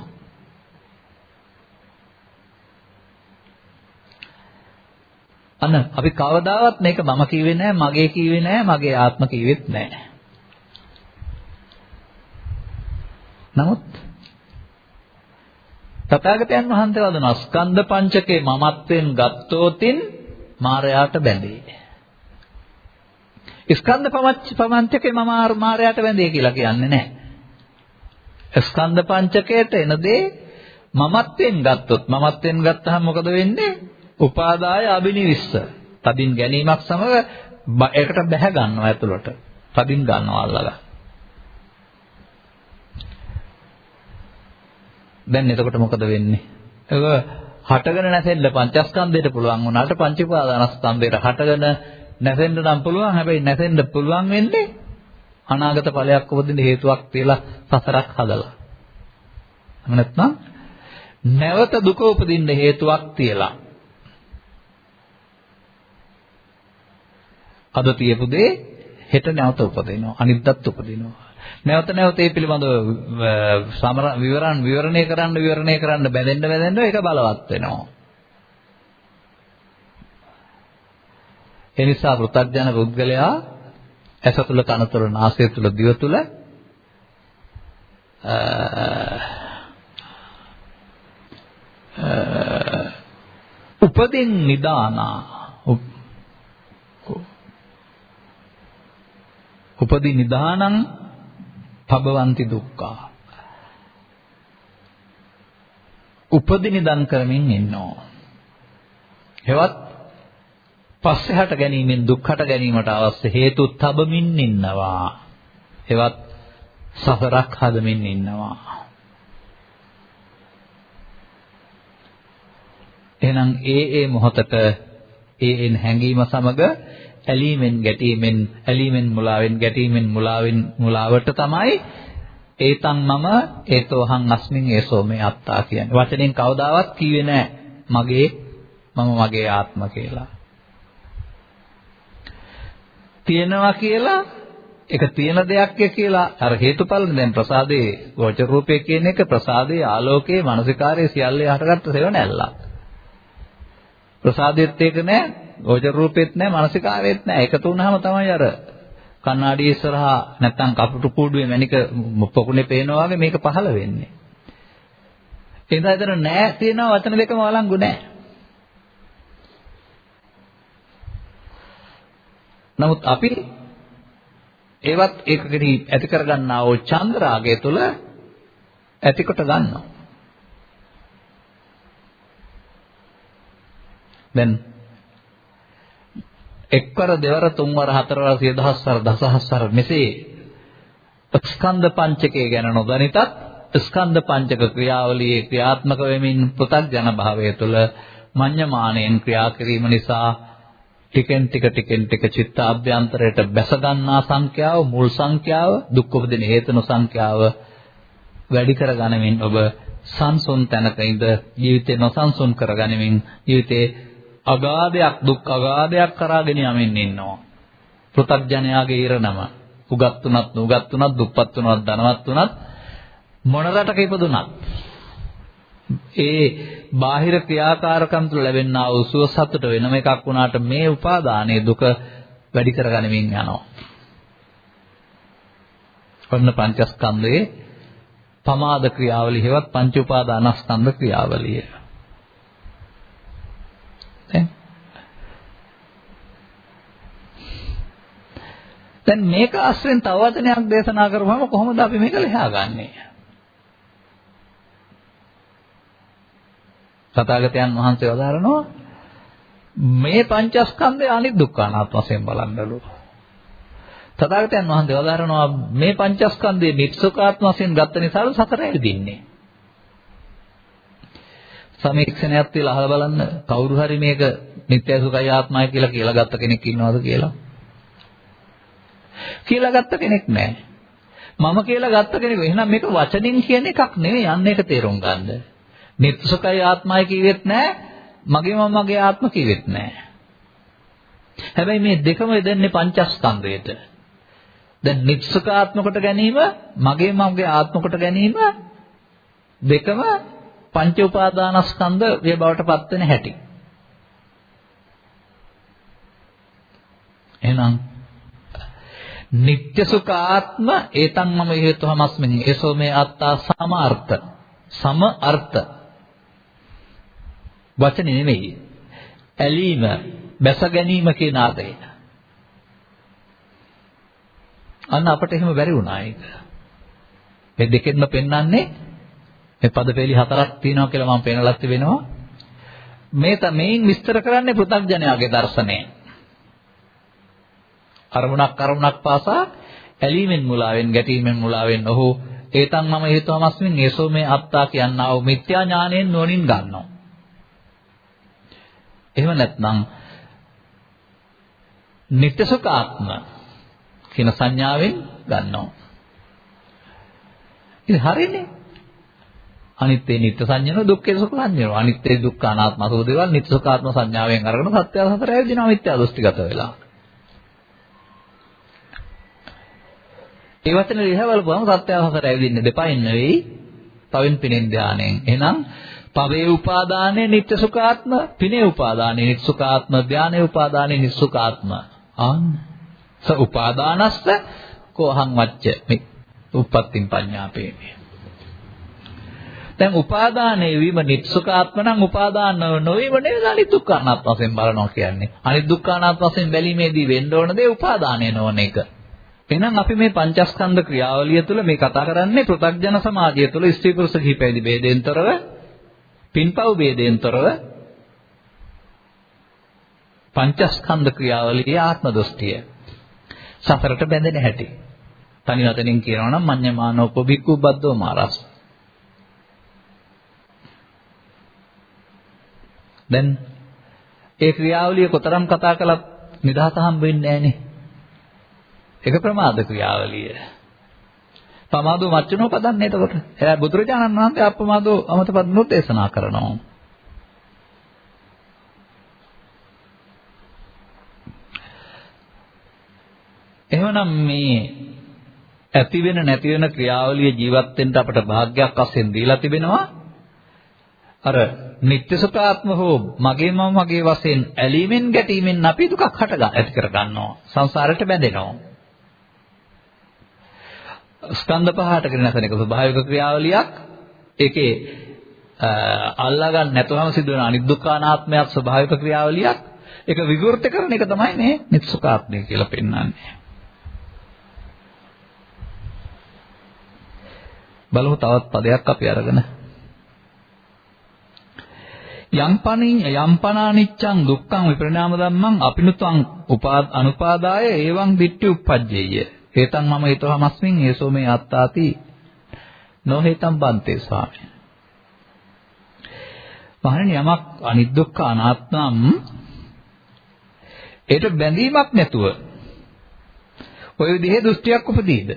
අන්න අපි කවදාවත් මේක මම කිව්වේ නැහැ මගේ කිව්වේ නැහැ මගේ ආත්ම කිව්වෙත් නැහැ. නමුත් තථාගතයන් වහන්සේ වදන ස්කන්ධ පංචකේ මමත්වෙන් ගත්තෝතින් මායයට බැඳේ. ස්කන්ධ පංචකේ මම මායයට බැඳේ කියලා කියන්නේ නැහැ. ස්කන්ධ පංචකයට එන දේ මමත්වෙන් ගත්තොත් මමත්වෙන් ගත්තාම මොකද වෙන්නේ? උපාදාය අබිනිවිස්ස. තදින් ගැනීමක් සමග ඒකට බැහැ ගන්නවා ඇතුළට. තදින් ගන්නවා අල්ලලා. දැන් එතකොට මොකද වෙන්නේ? ඒක හටගෙන නැසෙන්න පංචස්කන්ධයට පුළුවන් වුණාට පංච උපාදානස්කන්ධයට හටගෙන නැසෙන්න නම් පුළුවන්. හැබැයි නැසෙන්න පුළුවන් වෙන්නේ අනාගත ඵලයක් උපදින්න හේතුවක් තියලා සසරක් හදලා. එහෙම නැත්නම් නැවත දුක උපදින්න හේතුවක් තියලා. අද තියපු දේ හෙට නැවත උපදිනවා. අනිද්දාත් උපදිනවා. නැවත නැවත ඒ පිළිබඳව සමර විවරණ විවරණය කරන්න විවරණය කරන්න බැඳෙන්න බැඳෙන්න ඒක බලවත් වෙනවා. ඒ නිසා පෘථග්ජන පුද්ගලයා ඇස තුල කන තුල නාසය තුල දිව තුල උපදින් නිදානා උපදි නිදානං පබවಂತಿ දුක්ඛා. උපදිනිදන් කරමින් ඉන්නවා. හෙවත් පස්සේ හට ගැනීමෙන් දුක් හට ගැනීමට අවශ්‍ය හේතු තබමින් ඉන්නවා. හෙවත් සසරක් හදමින් ඉන්නවා. එහෙනම් ඒ ඒ මොහොතට ඒ එන් හැඟීම සමග ඇලීමෙන් ගැටීමෙන් ඇලීමෙන් මුලාවෙන් ගැටීමෙන් මුලාවෙන් මුලාවට තමයි ඒතන් මම ඒතෝහං අස්මින් ඒසෝ මේ අත්තා කියන්නේ. වචනෙන් කවදාවත් කිව්වේ නෑ මගේ මම මගේ ආත්ම කියලා. තියෙනවා කියලා ඒක තියෙන දෙයක් කියලා අර හේතුඵලනේ දැන් ප්‍රසාදේ ගෝචර රූපය කියන එක ප්‍රසාදේ ආලෝකයේ මානසිකාරයේ සියල්ල යහටගත්ත සේව නැල්ලක්. ප්‍රසාදෙත් ඒක නෑ ගෝචර රූපෙත් නැහැ මානසිකාරෙත් නැහැ එකතු වුනහම තමයි අර කණ්ණාඩිය ඉස්සරහා නැත්තම් කපුටු කූඩුවේ මැනික පොකුණේ පේනවා වගේ මේක පහළ වෙන්නේ. ඒ නිසා එතන නැහැ තියෙනවා වචන දෙකම වළංගු නැහැ. නමුත් අපි ඒවත් ඒක කෙරෙහි ඇති කරගන්නා වූ චන්ද්‍රාගය තුළ ඇතිකොට ගන්නවා. දැන් එක්වර දෙවර තුන්වර හතරවර සිය දහස්වර දසහස්වර මෙසේ ස්කන්ධ පංචකය ගැන නොදනිතත් ස්කන්ධ පංචක ක්‍රියාවලියේ ක්‍රියාත්මක වෙමින් පෘථග්ජන භාවය තුළ මඤ්ඤමාණයෙන් ක්‍රියා කිරීම නිසා ටිකෙන් ටික ටිකෙන් ටික චිත්ත අභ්‍යන්තරයට බැස ගන්නා සංඛ්‍යාව මුල් සංඛ්‍යාව දුක් උපදින හේතුන සංඛ්‍යාව වැඩි කර ගනිමින් ඔබ සංසුන් තැනක ඉඳ ජීවිතේ නොසන්සුන් කර ගනිමින් ජීවිතේ අගාධයක් දුක් අගාධයක් කරාගෙන යමින් ඉන්නවා. පෘථග්ජනයාගේ ඉරණම උගත් තුනත් නුගත් තුනත් දුප්පත් තුනත් ධනවත් තුනත් මොන රටක ඉපදුනත් ඒ බාහිර ක්‍රියාකාරකම් තුළ ලැබෙනා වූ සුව සතුට වෙනම එකක් වුණාට මේ උපාදානයේ දුක වැඩි කරගනිමින් යනවා. ඔන්න පංචස්කන්ධයේ පමාද ක්‍රියාවලිය හෙවත් පංච උපාදානස්කන්ධ ක්‍රියාවලිය. දැන් දැන් මේක ආශ්‍රයෙන් තව වචනයක් දේශනා කරපුවම කොහොමද අපි මේක ලියාගන්නේ? තථාගතයන් වහන්සේ වදාරනවා මේ පංචස්කන්ධය අනිත් දුක්ඛානාත්ම වශයෙන් බලන්නලු. තථාගතයන් වහන්සේ වදාරනවා මේ පංචස්කන්ධයේ නිත්සුකාත්ම වශයෙන් ගත්ත නිසා සතර ඇවිදින්නේ. සමීක්ෂණයක් තියලා අහලා බලන්න කවුරු හරි මේක නිත්‍ය සුඛයි ආත්මයි කියලා කියලා ගත්ත කෙනෙක් ඉන්නවද කියලා? කියලා ගත්ත කෙනෙක් නැහැ. මම කියලා ගත්ත කෙනෙක්. එහෙනම් මේක වචනින් කියන එකක් නෙවෙයි යන්න එක තේරුම් ගන්න. නිත්‍ය සුඛයි ආත්මයි කිව්වෙත් නැහැ. මගේ මම මගේ ආත්ම කිව්වෙත් නැහැ. හැබැයි මේ දෙකම දෙන්නේ පංචස්කන්ධයට. දැන් නිත්සුක ආත්ම කොට ගැනීම මගේ මගේ ආත්ම කොට ගැනීම දෙකම පංච උපාදානස්කන්ධ වේ බවට පත් වෙන හැටි. එහෙනම් නিত্য සුඛ ආත්ම ඒතං මම හේතුවමස්මින් ඒසෝ මේ අත්තා සම අර්ථ. සම අර්ථ. වචනේ නෙමෙයි. ඇලීම බැස ගැනීම කියන ආදය අන්න අපට එහෙම බැරි වුණා ඒක. මේ දෙකෙන්ම පෙන්වන්නේ මේ පදපේලි හතරක් තියෙනවා කියලා මම පෙන්නලත් තිබෙනවා මේ මේන් විස්තර කරන්නේ පෘථග්ජනයාගේ දර්ශනය අරමුණක් අරමුණක් පාසා ඇලීමෙන් මුලාවෙන් ගැටීමෙන් මුලාවෙන් ඔහු ඒතන් මම හේතුවමස්මින් ඒසෝ මේ අත්තා කියනා වූ මිත්‍යා ඥාණයෙන් නොනින් ගන්නවා. එහෙම නැත්නම් නිත්‍ය සුඛාත්ම කියන සංඥාවෙන් ගන්නවා. ඉතින් හරිනේ. අනිත්‍ය නිත්‍ය සංඥාන දුක්ඛේ සුඛ සංඥාන. අනිත්‍ය දුක්ඛ අනාත්ම සෝ දේවල් නිත්‍ය සුඛාත්ම සංඥාවෙන් අරගෙන සත්‍ය හතර ඇවිදිනවා මිත්‍යා දෘෂ්ටිගත වෙලා. ඒ වචනේ ලියහ බලපුවම සත්‍ය හතර ඇවිදින්න දෙපයින් නෙවෙයි පවෙන් පිනෙන් ධානයෙන්. එහෙනම් පවේ උපාදානයේ නිත්‍ය සුඛාත්ම, පිනේ උපාදානයේ නිත්‍ය සුඛාත්ම, ධානයේ උපාදානයේ නිත්‍ය සුඛාත්ම. ආන්න. ස උපාදානස්ස කෝහං වච්ච මේ උප්පත්තින් පඤ්ඤාපේමේ. දැන් උපාදානයේ වීම නිත්සුකාත්ම නම් උපාදාන නොවීම නෙවෙයි අනිත් දුක්ඛානාත් වශයෙන් බලනවා කියන්නේ. අනිත් දුක්ඛානාත් වශයෙන් බැලීමේදී වෙන්න ඕන දේ උපාදානය නොවන එක. එහෙනම් අපි මේ පංචස්කන්ධ ක්‍රියාවලිය තුළ මේ කතා කරන්නේ පෘථග්ජන සමාජය තුළ ස්ත්‍රී පුරුෂ කිහිපෙදි ભેදෙන්තරව පින්පව් ભેදෙන්තරව පංචස්කන්ධ ක්‍රියාවලියේ ආත්ම දෘෂ්ටිය සතරට බැඳෙන හැටි. තනි වතනින් කියනවා නම් මඤ්ඤමානෝ පොබික්කු බද්දෝ මාරස්. දැන් ඒ ක්‍රියාවලිය කොතරම් කතා කළත් නිදහස හම්බ වෙන්නේ නැහනේ. ඒක ප්‍රමාද ක්‍රියාවලිය. පමාදෝ මච්චනෝ පදන්නේ එතකොට. එයා බුදුරජාණන් වහන්සේ අප්‍රමාදෝ අමත පදනොත් දේශනා කරනවා. එහෙනම් මේ ඇති වෙන නැති වෙන ක්‍රියාවලිය ජීවත් වෙන්න අපට භාග්යක් වශයෙන් දීලා තිබෙනවා. අර නිත්‍ය සුඛාත්ම හෝ මගේ මම මගේ වශයෙන් ඇලීමෙන් ගැටීමෙන් අපි දුකක් හට ඇති කර ගන්නවා. සංසාරයට බැඳෙනවා. ස්කන්ධ පහට ගෙනසන එක ස්වභාවික ක්‍රියාවලියක්. ඒකේ අල්ලා ගන්න නැතුවම සිදුවන අනිදුක්ඛානාත්මයක් ස්වභාවික ක්‍රියාවලියක්. ඒක විකෘත කරන එක තමයි මේ නිත්සුකාත්මය කියලා පෙන්වන්නේ. බලමු තවත් පදයක් අපි අරගෙන යම්පනින් යම්පනානිච්ඡං දුක්ඛං විපරිණාම ධම්මං අපිනුතං උපාද අනුපාදාය එවං දිට්ඨි උප්පජ්ජේය හේතං මම ඊතවමස්මින් ඒසෝ මේ අත්තාති නොහේතං බන්තේ ස්වාමී. මහණෙනි යමක් අනිදුක්ඛ අනාත්මම් ඒට බැඳීමක් නැතුව ඔය විදිහේ දෘෂ්ටියක් උපදීද?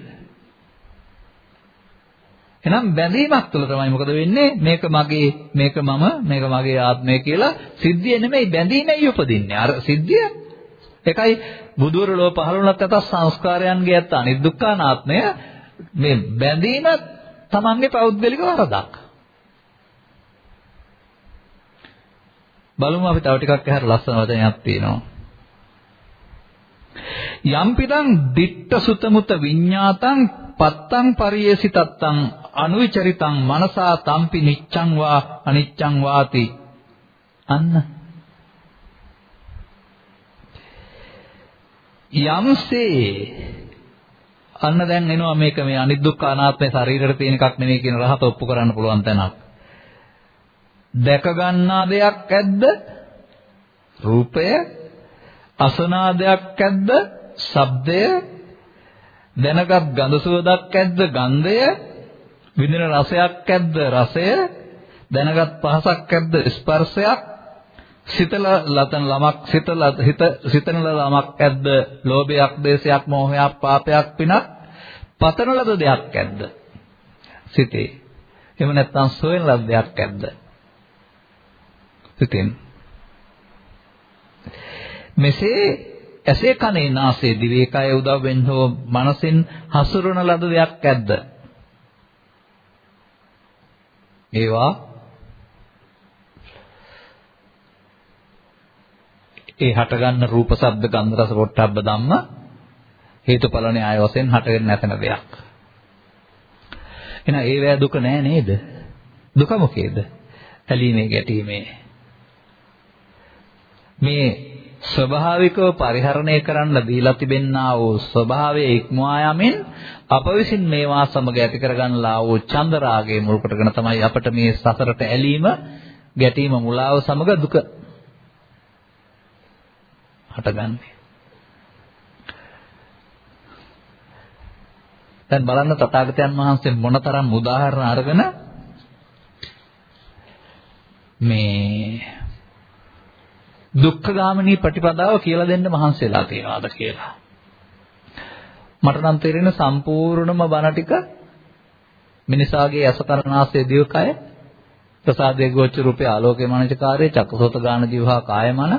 එහෙනම් බැඳීමක් තුළ තමයි මොකද වෙන්නේ? මේක මගේ, මේක මම, මේක මගේ ආත්මය කියලා සිද්ධිය නෙමෙයි බැඳීමයි උපදින්නේ. අර සිද්ධිය එකයි බුදුවරු ලෝ පහළ වුණත් නැත සංස්කාරයන්ගේ ඇත්ත අනිදුක්ඛානාත්මය මේ බැඳීම තමන්ගේ පෞද්ගලික වරදක්. බලමු අපි තව ටිකක් එහාට ලස්සන වචනයක් තියෙනවා. යම්පිදං ditta sutamuta විඤ්ඤාතං පත්තං පරියේසිතත්තං අනුවිචරිතං මනසා තම්පි නිච්ඡං වා අනිච්ඡං වාති අන්න. යම්සේ අන්න දැන් එනවා මේක මේ අනිදුක්ඛ අනාත්මේ ශරීරෙට තියෙන එකක් නෙමෙයි කියන රහත ඔප්පු කරන්න පුළුවන් තැනක්. දැක ගන්නා දෙයක් ඇද්ද? රූපය. අසනා දෙයක් ඇද්ද? ශබ්දය. දැනගත් ගඳ සුවඳක් ඇද්ද? ගන්ධය. විඳින රසයක් ඇද්ද? රසය? දැනගත් පහසක් ඇද්ද? ස්පර්ශයක්? සිතල ලතන ළමක් සිතල හිත සිතන ළමක් ඇද්ද? ලෝභයක් දේශයක් මෝහයක් පාපයක් පිනක් පතන ලද දෙයක් ඇද්ද? සිතේ. එහෙම නැත්නම් සොයන ලද දෙයක් ඇද්ද? සිතෙන්. මෙසේ ඇසේ කනේ නාසයේ දිවේ කය උදව්වෙන් හෝ මනසින් හසුරන ලද දෙයක් ඇද්ද? ඒවා ඒ හටගන්න රූප, ශබ්ද, ගන්ධ, රස, පොට්ටබ්බ ධම්ම හේතුඵල න්‍යාය වශයෙන් හටගෙන නැතන දෙයක්. එහෙනම් ඒවැ දුක නෑ නේද? දුක මොකේද? ඇලීමේ ගැටීමේ. මේ ස්වභාවිකව පරිහරණය කරන්න දීලා තිබෙන්නා වූ ස්වභාවයේ ඉක්මවා යමින් අප විසින් මේවා සමග ඇති කරගන්නලා වූ චන්දරාගයේ මුල් කොටගෙන තමයි අපට මේ සසරට ඇලීම ගැටීම මුලාව සමග දුක හටගන්නේ. දැන් බලන්න තථාගතයන් වහන්සේ මොනතරම් උදාහරණ අරගෙන මේ දුක්ඛගාමිනී ප්‍රතිපදාව කියලා දෙන්න මහන්සියලා තියනවාද කියලා. මට නම් තේරෙන සම්පූර්ණම බණ ටික මිනිසාගේ අසකරණාසය දිවකය ප්‍රසාදයේ ගෝච රූපේ ආලෝකේ මනචකාරයේ චක්කසෝත ගාන ජීවහා කායමන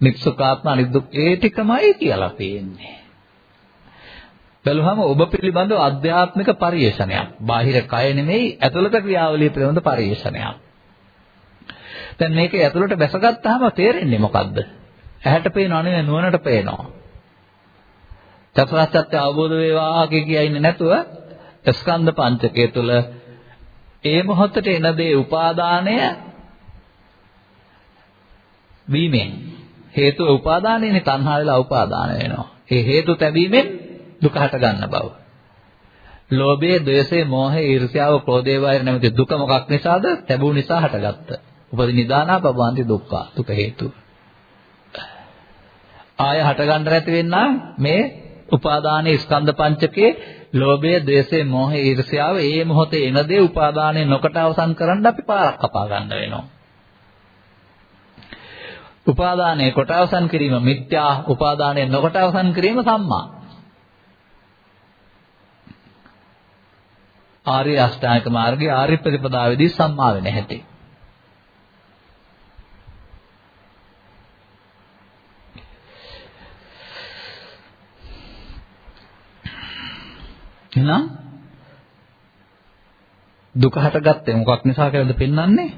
නික්සුකාත්ම අනිදුක් ඒ ටිකමයි කියලා තියෙන්නේ. බැලුවම ඔබ පිළිබඳව අධ්‍යාත්මික පරිේශනයක්. බාහිර කය නෙමෙයි ඇතුළත ක්‍රියාවලිය පිළිබඳ පරිේශනයක්. දැන් මේක ඇතුළට බැසගත්තාම තේරෙන්නේ මොකද්ද? ඇහැට පේනව නෙවෙයි නුවණට පේනවා. චතුරාර්ය සත්‍ය අවබෝධ වේවා කිය ඉන්නේ නැතුව ස්කන්ධ පංචකය තුළ ඒ මොහොතට එන දේ උපාදානය වීමෙන් හේතුව උපාදානයනේ තණ්හා වෙලා උපාදාන වෙනවා. ඒ හේතු තැබීමෙන් දුක හට ගන්න බව. ලෝභය, ද්වේෂය, මෝහය, ඊර්ෂ්‍යාව, ක්‍රෝධය වෛර නැමැති දුක මොකක් නිසාද? තැබූ නිසා හටගත්තා. උපදි නිදානා පබවන්ති දුක්ඛ දුක හේතු. ආය හට ගන්න නැති වෙන්නා මේ උපාදානයේ ස්කන්ධ පංචකේ ලෝභය, ද්වේෂය, මෝහය, ඊර්ෂ්‍යාව ඒ මොහොතේ එන දේ උපාදානයේ නොකට අවසන් කරන්න අපි පාරක් කපා ගන්න වෙනවා. උපාදානයේ කොට අවසන් කිරීම මිත්‍යා, උපාදානයේ නොකොට අවසන් කිරීම සම්මා. ආර්ය අෂ්ටාංගික මාර්ගයේ ආර්ය ප්‍රතිපදාවේදී සම්මා වෙන හැටි. එහෙනම් දුක හටගත්තේ මොකක් නිසා කියලාද පෙන්වන්නේ?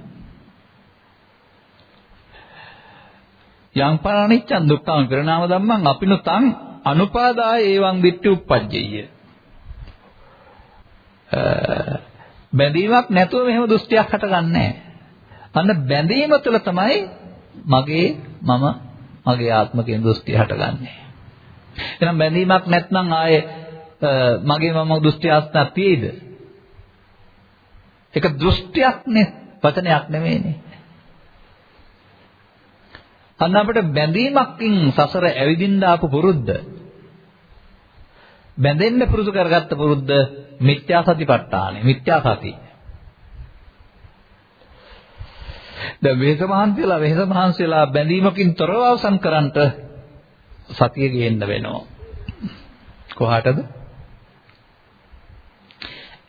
යං පරණිච්ඡන් දුක්ඛං පරිණාම ධම්මං අපිනුතං අනුපාදාය එවං දිට්ඨි උප්පජ්ජය. බැඳීමක් නැතුව මෙහෙම දෘෂ්ටියක් හටගන්නේ අන්න බැඳීම තුළ තමයි මගේ මම මගේ ආත්ම කියන දෘෂ්ටිය හටගන්නේ. එහෙනම් බැඳීමක් නැත්නම් ආයේ මගේ මම දෘෂ්ටි ආස්තක් තියෙයිද? ඒක දෘෂ්ටියක්නේ වචනයක් නෙමෙයිනේ. අන්න අපිට බැඳීමක්කින් සසර ඇවිදින්න ආපු පුරුද්ද බැඳෙන්න පුරුදු කරගත්ත පුරුද්ද මිත්‍යා සතිපට්ඨානෙ මිත්‍යා සති. දැන් වෙහස මහන්සියලා වෙහස මහන්සියලා බැඳීමකින් තොරව අවසන් කරන්නට සතිය ගේන්න වෙනවා. කොහාටද?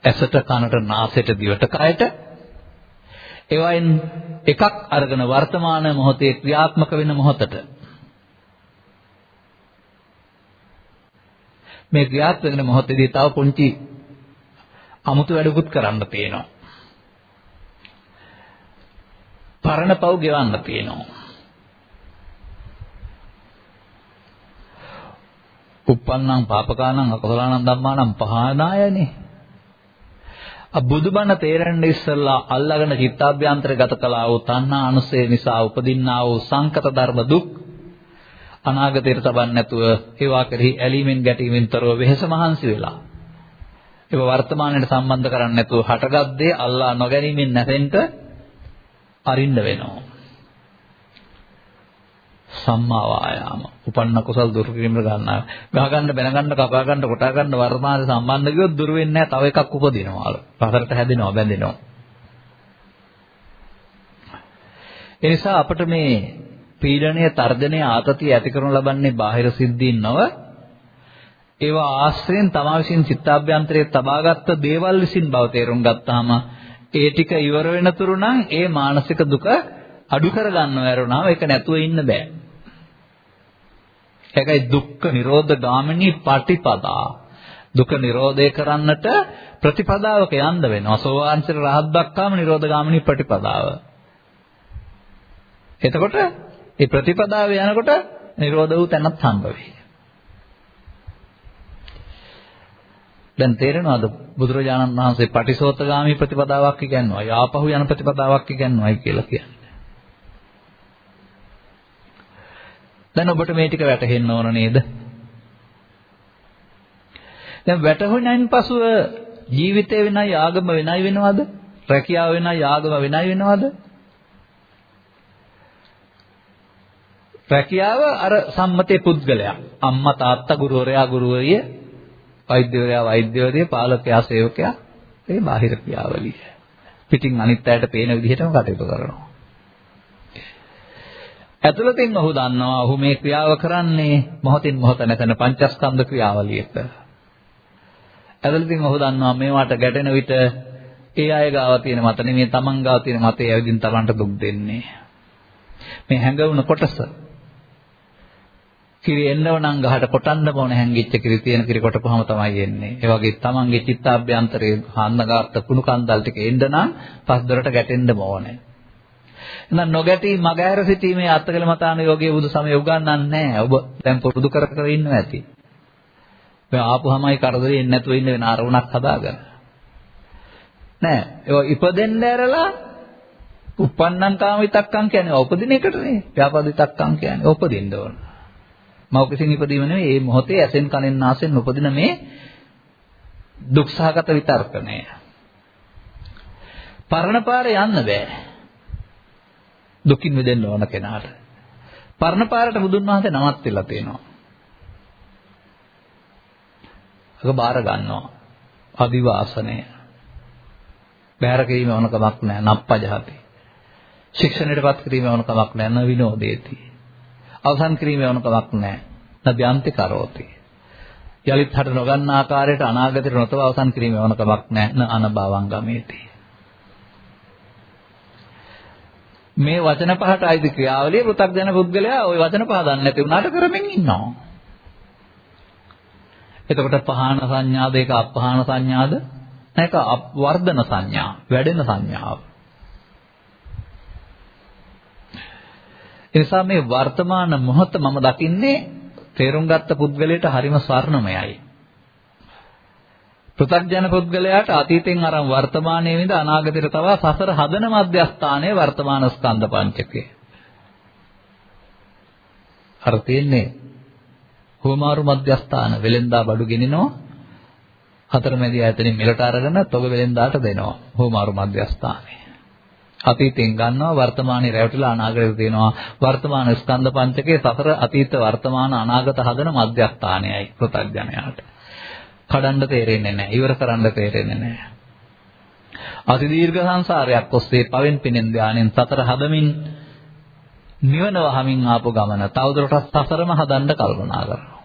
ඇසට කනට නාසයට දිවට කයට ඒවයින් එකක් අරගෙන වර්තමාන මොහොතේ ක්‍රියාත්මක වෙන මොහොතට මේ ක්‍රියාත්මක වෙන මොහොතේදී තව පුංචි අමුතු වැඩකුත් කරන්න තියෙනවා. පරණ පව් ගෙවන්න තියෙනවා. uppannam papakanam akosalanam dhammanam පහනායනේ. බුදුබණ තේරෙන්න ඉස්සෙල්ලා අල්ලාගෙන චිත්තාභ්‍යන්තර ගත කළා වූ තණ්හා අනුසය නිසා උපදින්නා වූ සංකත ධර්ම දුක් අනාගතයට තබන්න නැතුව ඒවා කෙරෙහි ඇලීමෙන් ගැටීමෙන් තොරව වෙහෙස මහන්සි වෙලා. ඒක වර්තමානයට සම්බන්ධ කරන්නේ නැතුව හටගත් දේ අල්ලා නොගැනීමෙන් නැතෙන්ට අරින්න වෙනවා. සම්මා වායාම. උපන්න කුසල් දුරු කිරීමට ගන්නවා. ගහ ගන්න, බැන ගන්න, කපා ගන්න, කොටා ගන්න වර්මාන සම්බන්ධ කිව්වොත් දුරු වෙන්නේ නැහැ. තව එකක් උපදිනවා. පසරට හැදෙනවා, බැඳෙනවා. ඒ නිසා අපිට මේ පීඩණය, තර්ජනය, ආතතිය ඇති කරනු ලබන්නේ බාහිර සිද්ධීන් නොව ඒවා ආශ්‍රයෙන් තමා විසින් චිත්තාභ්‍යන්තරයේ තබාගත්ත දේවල් විසින් බව තේරුම් ගත්තාම ඒ ටික ඉවර වෙන තුරු නම් ඒ මානසික දුක අඩු කර ගන්නව ඇරුණාම ඒක නැතුව ඉන්න බෑ. ඒකයි දුක්ඛ නිරෝධ ගාමිනී පටිපදා. දුක නිරෝධය කරන්නට ප්‍රතිපදාවක යන්න වෙනවා. සෝවාන්සර රහත් දක්වාම නිරෝධ ගාමිනී ප්‍රතිපදාව. එතකොට ඒ ප්‍රතිපදාව යනකොට නිරෝධ වූ තැනත් හම්බ වෙයි. දැන් තේරෙනවද බුදුරජාණන් වහන්සේ පටිසෝතගාමී ප්‍රතිපදාවක් ඉගන්වනවා. යාපහු යන ප්‍රතිපදාවක් ඉගන්වයි කියලා කියන්නේ. දැන් ඔබට මේ ටික වැටහෙන්න ඕන නේද? දැන් වැටහුණයින් පසුව ජීවිතේ වෙනයි ආගම වෙනයි වෙනවද? රැකියාව වෙනයි ආගම වෙනයි වෙනවද? රැකියාව අර සම්මතේ පුද්ගලයා. අම්මා තාත්තා ගුරුවරයා ගුරුවරිය වෛද්‍යවරයා වෛද්‍යවරිය පාලකයා සේවකයා ඒ බාහිර ක්‍රියාවලිය. පිටින් අනිත් අයට පේන විදිහටම කටයුතු කරනවා. ඇතුළතින් ඔහු දන්නවා ඔහු මේ ක්‍රියාව කරන්නේ මොහොතින් මොහොත නැතන පංචස්කන්ධ ක්‍රියාවලියක. ඇතුළතින් ඔහු දන්නවා මේවට ගැටෙන විට ඒ අය ගාව තියෙන මත නෙමෙයි තමන් ගාව තියෙන මතේ ඇවිදින් තමන්ට දුක් දෙන්නේ. මේ හැඟවුණ කොටස කිරි එන්නව නම් ගහට කොටන්න ඕන හැංගිච්ච කිරි තියෙන කිරි කොටපුවම තමයි එන්නේ. ඒ වගේ තමන්ගේ චිත්තාභ්‍යන්තරයේ හාන්නගාත්ත කුණු කන්දල් ටික එන්න නම් පස්දරට ගැටෙන්න ඕනේ. එහෙනම් නොගැටි මගහැර සිටීමේ අත්කල මතාන යෝගයේ බුදු සමය උගන්වන්නේ නැහැ. ඔබ දැන් පුරුදු කර කර ඉන්නවා ඇති. මේ ආපුහමයි කරදරේ එන්නේ නැතුව ඉන්න වෙන අරමුණක් හදාගන්න. නෑ. ඒක ඉපදෙන්න ඇරලා උප්පන්නං කාම විතක්කං කියන්නේ උපදින එකට නේ. ව්‍යාපාද විතක්කං කියන්නේ උපදින්න ඕන. මෞකසින් ඉපදීම නෙවෙයි මේ මොහොතේ ඇසෙන් කනෙන් නාසෙන් උපදින මේ දුක්සහගත විතර්කණය. පරණ පාරේ යන්න බෑ. දුකින් මිදෙන්න ඕන කෙනාට. පරණ පාරට බුදුන් වහන්සේ නමත් වෙලා තියෙනවා. ඒක බාර ගන්නවා. අදිවාසනය. බෑර කිරීම ඕන කමක් නැහැ. නප්පජහති. ශික්ෂණයටපත් කිරීම ඕන කමක් නැහැ. න විනෝදේති. අවසන් කිරීම ඕන කමක් නැහැ. නබ්‍යන්ති කරෝති. යලිත් හට නොගන්න ආකාරයට අනාගතයට නොතව අවසන් කිරීම ඕන කමක් නැහැ. න අනභවං මේ වචන පහට අයිති ක්‍රියාවලිය පෘථග්ජන පුද්ගලයා ওই වචන පහ දන්නේ නැති වුණාට කරමින් ඉන්නවා. එතකොට පහාන සංඥාද ඒක අපහාන සංඥාද? ඒක වර්ධන සංඥා, වැඩෙන සංඥාව. එනිසා මේ වර්තමාන මොහොත මම දකින්නේ තේරුම් ගත්ත පුද්ගලයාට හරිම ස්වර්ණමයයි. පෘථග්ජන පුද්ගලයාට අතීතෙන් අරන් වර්තමානයේ විඳ අනාගතයට තවා සසර හදන මධ්‍යස්ථානයේ වර්තමාන ස්කන්ධ පංචකය. අර තියෙන්නේ හෝමාරු මධ්‍යස්ථාන වෙලෙන්දා බඩු ගෙනිනවා හතරමැදි ආයතනෙ මෙලට අරගෙන තොග වෙලෙන්දාට දෙනවා හෝමාරු මධ්‍යස්ථානේ. අතීතෙන් ගන්නවා වර්තමානයේ රැවටිලා අනාගතයට දෙනවා වර්තමාන ස්කන්ධ පංචකයේ සතර අතීත වර්තමාන අනාගත හදන මධ්‍යස්ථානයයි පෘථග්ජනයාට. කඩන්න තේරෙන්නේ නැහැ. ඉවර කරන්න තේරෙන්නේ නැහැ. අති දීර්ඝ සංසාරයක් ඔස්සේ පවෙන් පිනෙන් ධානයෙන් සතර හදමින් නිවන වහමින් ආපු ගමන තවදුරටත් සසරම හදන්න කල්පනා කරනවා.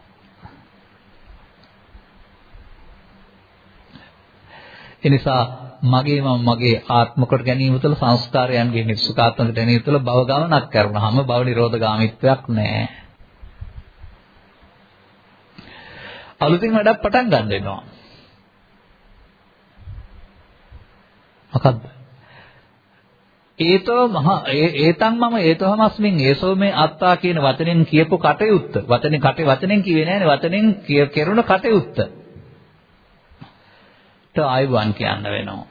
එනිසා මගේ මම මගේ ආත්ම කොට ගැනීම තුළ සංස්කාරයන්ගේ නිස්සකාත්මක දැනීම තුළ භව ගමනක් කරනවාම භව නිරෝධ ගාමිත්වයක් නැහැ. අලුතින් වැඩක් පටන් ගන්න වෙනවා. මොකද්ද? ඒතෝ මහ ඒතං මම ඒතෝමස්මින් ඒසෝ මේ අත්තා කියන වචනෙන් කියපු කටයුත්ත වචනේ කටේ වචනෙන් කිව්වේ නෑනේ වචනෙන් කෙරුණ කටයුත්ත. ට ආයුවන් කියන්න වෙනවා.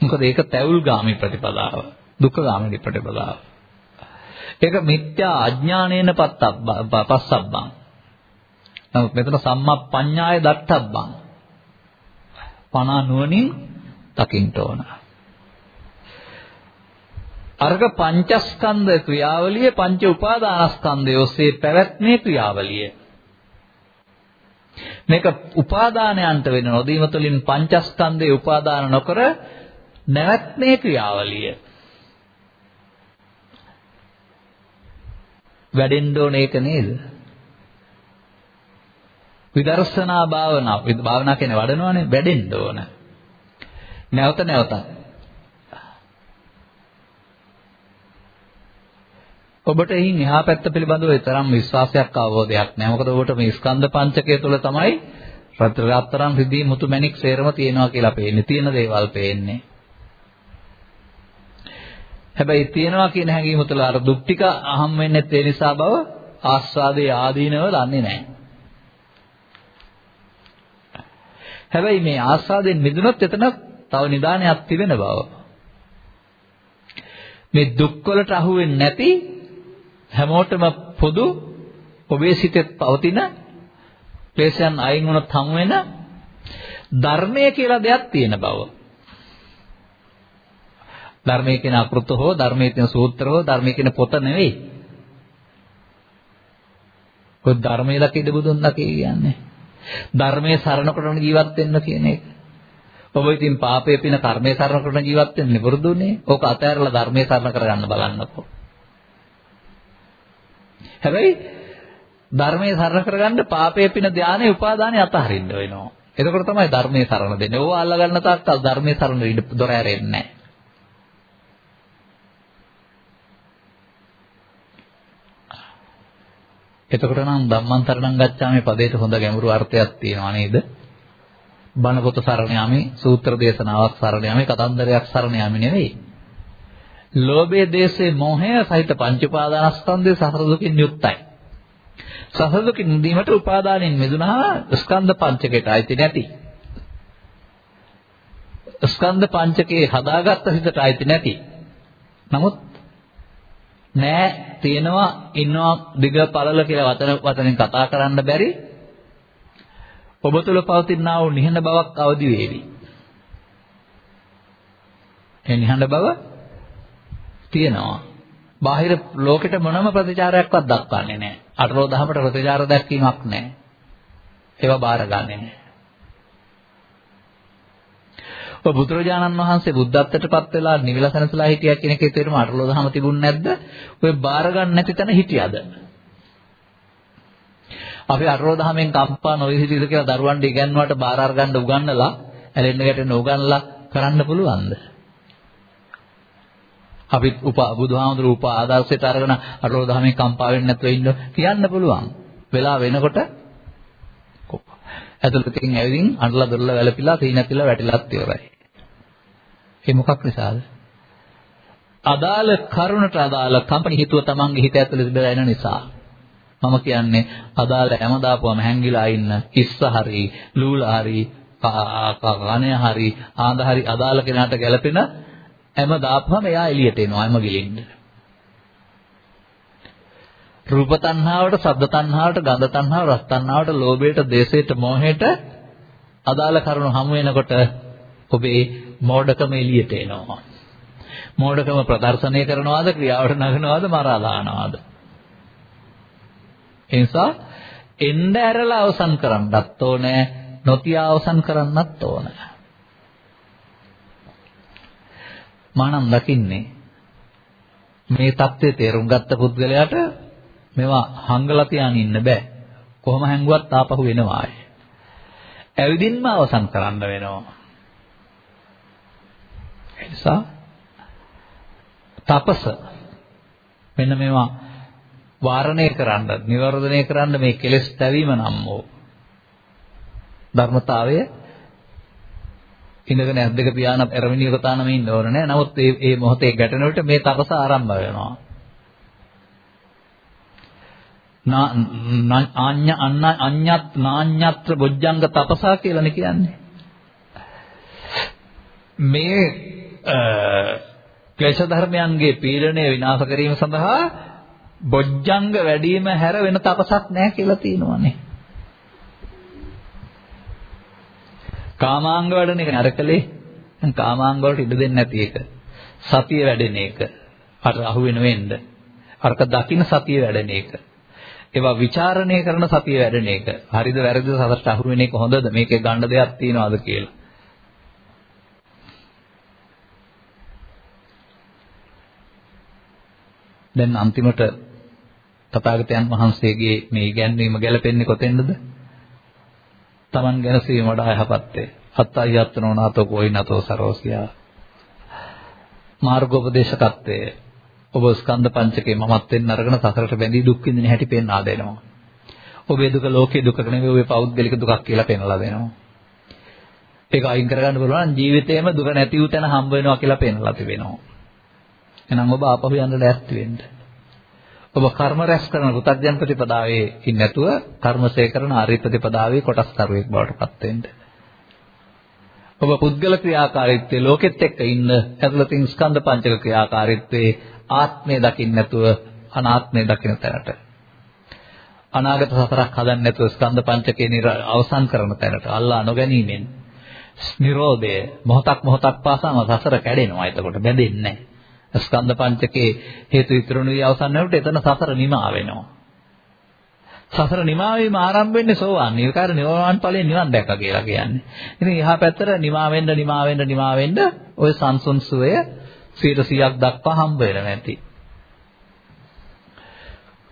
මොකද ඒක තැවුල්ගාමි ප්‍රතිපදාව. දුක්ඛගාමි ප්‍රතිපදාව. ඒක මිත්‍යා අඥානේන පස්සබ්බං. නමුත් මෙතන සම්මප්පඤ්ඤාය දත්තබ්බං. පනා නුවණින් දකින්න ඕන. අර්ග පංචස්කන්ධ ක්‍රියාවලිය පංච උපාදානස්කන්ධය ඔස්සේ පැවැත්මේ ක්‍රියාවලිය. මේක උපාදානයන්ට වෙන නොදීම තුළින් පංචස්කන්ධේ උපාදාන නොකර නැවැත්මේ ක්‍රියාවලිය. වැඩෙන්න ඕන ඒක නේද? විදර්ශනා භාවනාව භාවනා කියන්නේ වඩනවානේ වැඩෙන්න ඕන. නැවත නැවතත්. ඔබට එහින් එහා පැත්ත පිළිබඳව තරම් විශ්වාසයක් අවබෝධයක් නැහැ. මොකද ඔබට මේ ස්කන්ධ පංචකය තුළ තමයි රත්තරන් රිදී මුතු මැණික් සේරම තියෙනවා කියලා පේන්නේ. තියෙන දේවල් පේන්නේ. හැබැයි තියනවා කියන හැඟීම තුළ අර දුක් ටික අහම් වෙන්නේ ඒ නිසා බව ආස්වාදයේ ආදීනව දන්නේ නැහැ. හැබැයි මේ ආස්වාදයෙන් මිදුනොත් එතන තව නිදානයක් තිබෙන බව. මේ දුක් වලට අහු වෙන්නේ නැති හැමෝටම පොදු ඔබේ සිතේ පවතින ක්ලේශයන් අයින් වුණොත් හමු වෙන ධර්මය කියලා දෙයක් තියෙන බව. ධර්මයේ කියන අකෘත හෝ ධර්මයේ තියෙන සූත්‍ර හෝ ධර්මයේ කියන පොත නෙවෙයි. කොයි ධර්මයේ ලකීද බුදුන් ලකී කියන්නේ. ධර්මයේ සරණ කොටන ජීවත් වෙන්න කියන එක. ඔබ ඉතින් පාපයේ පින කර්මයේ සරණ කරන ජීවත් වෙන්න පුරුදුනේ. ඕක අතහැරලා ධර්මයේ සරණ කරගන්න බලන්නකෝ. හැබැයි ධර්මයේ සරණ කරගන්න පාපයේ පින ධානයේ උපාදානයේ අතහරින්න වෙනවා. එතකොට තමයි ධර්මයේ සරණ දෙන්නේ. ඕවා අල්ලගන්න තාක්කල් ධර්මයේ සරණ දොර ඇරෙන්නේ නැහැ. එතකොට නම් ධම්මන්තරණං ගච්ඡාමි පදේට හොඳ ගැඹුරු අර්ථයක් තියෙනවා නේද? බණ පොත සරණ යමි, සූත්‍ර දේශනාවක් සරණ යමි, කතන්දරයක් සරණ යමි නෙවෙයි. ලෝභයේ දේශේ මොහය සහිත පංච උපාදානස්කන්ධයේ සසර දුකින් යුක්තයි. සසර දුකින් නිදීමට උපාදානෙන් මිදුණා ස්කන්ධ පංචකයට අයිති නැති. ස්කන්ධ පංචකේ හදාගත්ත හිතට අයිති නැති. නමුත් නෑ තියෙනවා ඉන්නවා දිග පළල කියලා වචන වචනෙන් කතා කරන්න බැරි ඔබ තුළ පවතිනා වූ නිහඬ බවක් අවදි වේවි. ඒ නිහඬ බව තියෙනවා. බාහිර ලෝකෙට මොනම ප්‍රතිචාරයක්වත් දක්වන්නේ නැහැ. අටලෝ දහමට ප්‍රතිචාර දැක්වීමක් නැහැ. ඒවා බාරගන්නේ නැහැ. ඔය බුදුරජාණන් වහන්සේ බුද්ධත්වයටපත් වෙලා නිවිලසනසලා හිටියා කියන එකේ තේරුම අටලෝ දහම තිබුණ නැද්ද? ඔය බාර ගන්න නැති තැන හිටියද? අපි අටලෝ දහමෙන් කම්පා නොවිහිදිද කියලා දරුවන්ට ඉගන්වුවට බාර අරගන්න උගන්නලා ඇලෙන්න ගැටෙන්න උගන්නලා කරන්න පුළුවන්ද? අපි උපා බුදුහාමුදුරු උපා ආදර්ශයට අරගෙන අටලෝ දහමෙන් කම්පා වෙන්නේ නැතුව ඉන්න කියන්න පුළුවන්. වෙලා වෙනකොට ඇතුළතකින් ඇවිදින් අඬලා දොරලා වැළපිලා තීනතිලා වැටිලාත් ඉවරයි. ඒ මොකක් නිසාද? අදාළ කරුණට අදාළ කම්පණි හිතුව තමන්ගේ හිත ඇතුළේ තිබලා එන නිසා. මම කියන්නේ අදාළ හැම දාපුවම හැංගිලා ඉන්න කිස්ස හරි, ලූලා හරි, කණය හරි, ආඳ හරි අදාළ කෙනාට ගැළපෙන හැම දාපුවම එයා එළියට එනවා හැම ගිලින්න. රූප තණ්හාවට, ශබ්ද තණ්හාවට, ගන්ධ තණ්හාවට, රස තණ්හාවට, ලෝභයට, දේශයට, මෝහයට අදාළ කරුණු හමු වෙනකොට ඔබේ මෝඩකම එළියට එනවා. මෝඩකම ප්‍රදර්ශනය කරනවාද, ක්‍රියාවට නගනවාද, මරා දානවාද? ඒ නිසා එන්න ඇරලා අවසන් කරන්නත් ඕනේ, නොතිය අවසන් කරන්නත් ඕනේ. මානම් දකින්නේ මේ தත්ත්වය තේරුම් ගත්ත පුද්ගලයාට මේවා හංගලා තියාගෙන ඉන්න බෑ. කොහොම හැංගුවත් ආපහු එනවා ආයේ. ඇවිදින්ම අවසන් කරන්න වෙනවා. ඒ නිසා තපස මෙන්න මේවා වාරණය කරන්න, නිවර්ධනය කරන්න මේ කෙලෙස් දැවීම නම් වූ ධර්මතාවය ඉඳගෙන ඇස් දෙක පියාන පෙරමිනිය කතානම ඉන්න ඕන නෑ. නමුත් මේ මේ මොහොතේ ගැටෙන විට මේ තපස ආරම්භ වෙනවා. නා අඤ්ඤ අන්න අඤ්ඤත් නාඤ්ඤත්‍ර බොජ්ජංග තපසා කියලානේ කියන්නේ. මේ ක්ලේශ ධර්මයන්ගේ පීඩනය විනාශ කිරීම සඳහා බොජ්ජංග වැඩිම හැර වෙන තපසක් නැහැ කියලා තියෙනවානේ. කාමාංග වැඩන එක නරකලේ කාමාංග වලට ඉඩ දෙන්නේ නැති එක. සතිය වැඩෙන එක. අර අහු වෙන වෙන්න. අරක දකින්න සතිය වැඩෙන එක. ඒවා ਵਿਚාරණය කරන සතිය වැඩෙන එක. හරිද වැරදිද සතරට අහු වෙන එක හොඳද මේකේ ගන්න දෙයක් තියනවාද කියලා. දැන් අන්තිමට තථාගතයන් වහන්සේගේ මේ ඉගැන්වීම ගැලපෙන්නේ කොතෙන්ද? Taman ගැන සීම වඩා යහපත්ේ. අත්තයි යත්නෝ නාතෝ කෝයි නතෝ සරෝසියා. මාර්ගෝපදේශකත්වයේ ඔබ ස්කන්ධ පංචකේ මමත් වෙන්න අරගෙන සසරට බැඳී දුක් විඳින හැටි පෙන්වා දෙනවා. ඔබේ දුක ලෝකයේ දුකක නෙවෙයි ඔබේ පෞද්ගලික දුකක් කියලා පෙන්වලා දෙනවා. ඒක අයින් කරගන්න පුළුවන් ජීවිතේම දුක නැති වූ තැන හම්බ වෙනවා කියලා පෙන්වලා තිබෙනවා. එහෙනම් ඔබ ආපහු යන්න ලෑස්ති වෙන්න. ඔබ කර්ම රැස් කරන පුතග්ජන ප්‍රතිපදාවේ ඉන්නේ නැතුව කර්මසේ කරන ආර්ය ප්‍රතිපදාවේ කොටස්කරුවෙක් බවට පත් වෙන්න. ඔබ පුද්ගල ක්‍රියාකාරීත්වයේ ලෝකෙත් එක්ක ඉන්න ඇතුළතින් ස්කන්ධ පංචක ක්‍රියාකාරීත්වයේ ආත්මය දකින්න නැතුව අනාත්මය දකින්න තැනට. අනාගත සතරක් හදන්න නැතුව ස්කන්ධ පංචකේ අවසන් කරන තැනට අල්ලා නොගැනීමෙන් නිරෝධය මොහොතක් මොහොතක් පාසාම සසර කැඩෙනවා එතකොට බැඳෙන්නේ නැහැ. ස්කන්ධ පංචකේ හේතු ඉතුරුණු වී අවසන් වෙනකොට එතන සසර නිමා වෙනවා. සසර නිමා වීම ආරම්භ වෙන්නේ සෝවාන්. නිර්කාර නිවෝවන් ඵලයෙන් නිවන් දැක්කා කියලා කියන්නේ. ඉතින් එහා පැත්තට නිමා වෙන්න නිමා වෙන්න නිමා වෙන්න ওই සංසුන් සුවය 100ක් දක්වා හම්බ වෙලා නැති.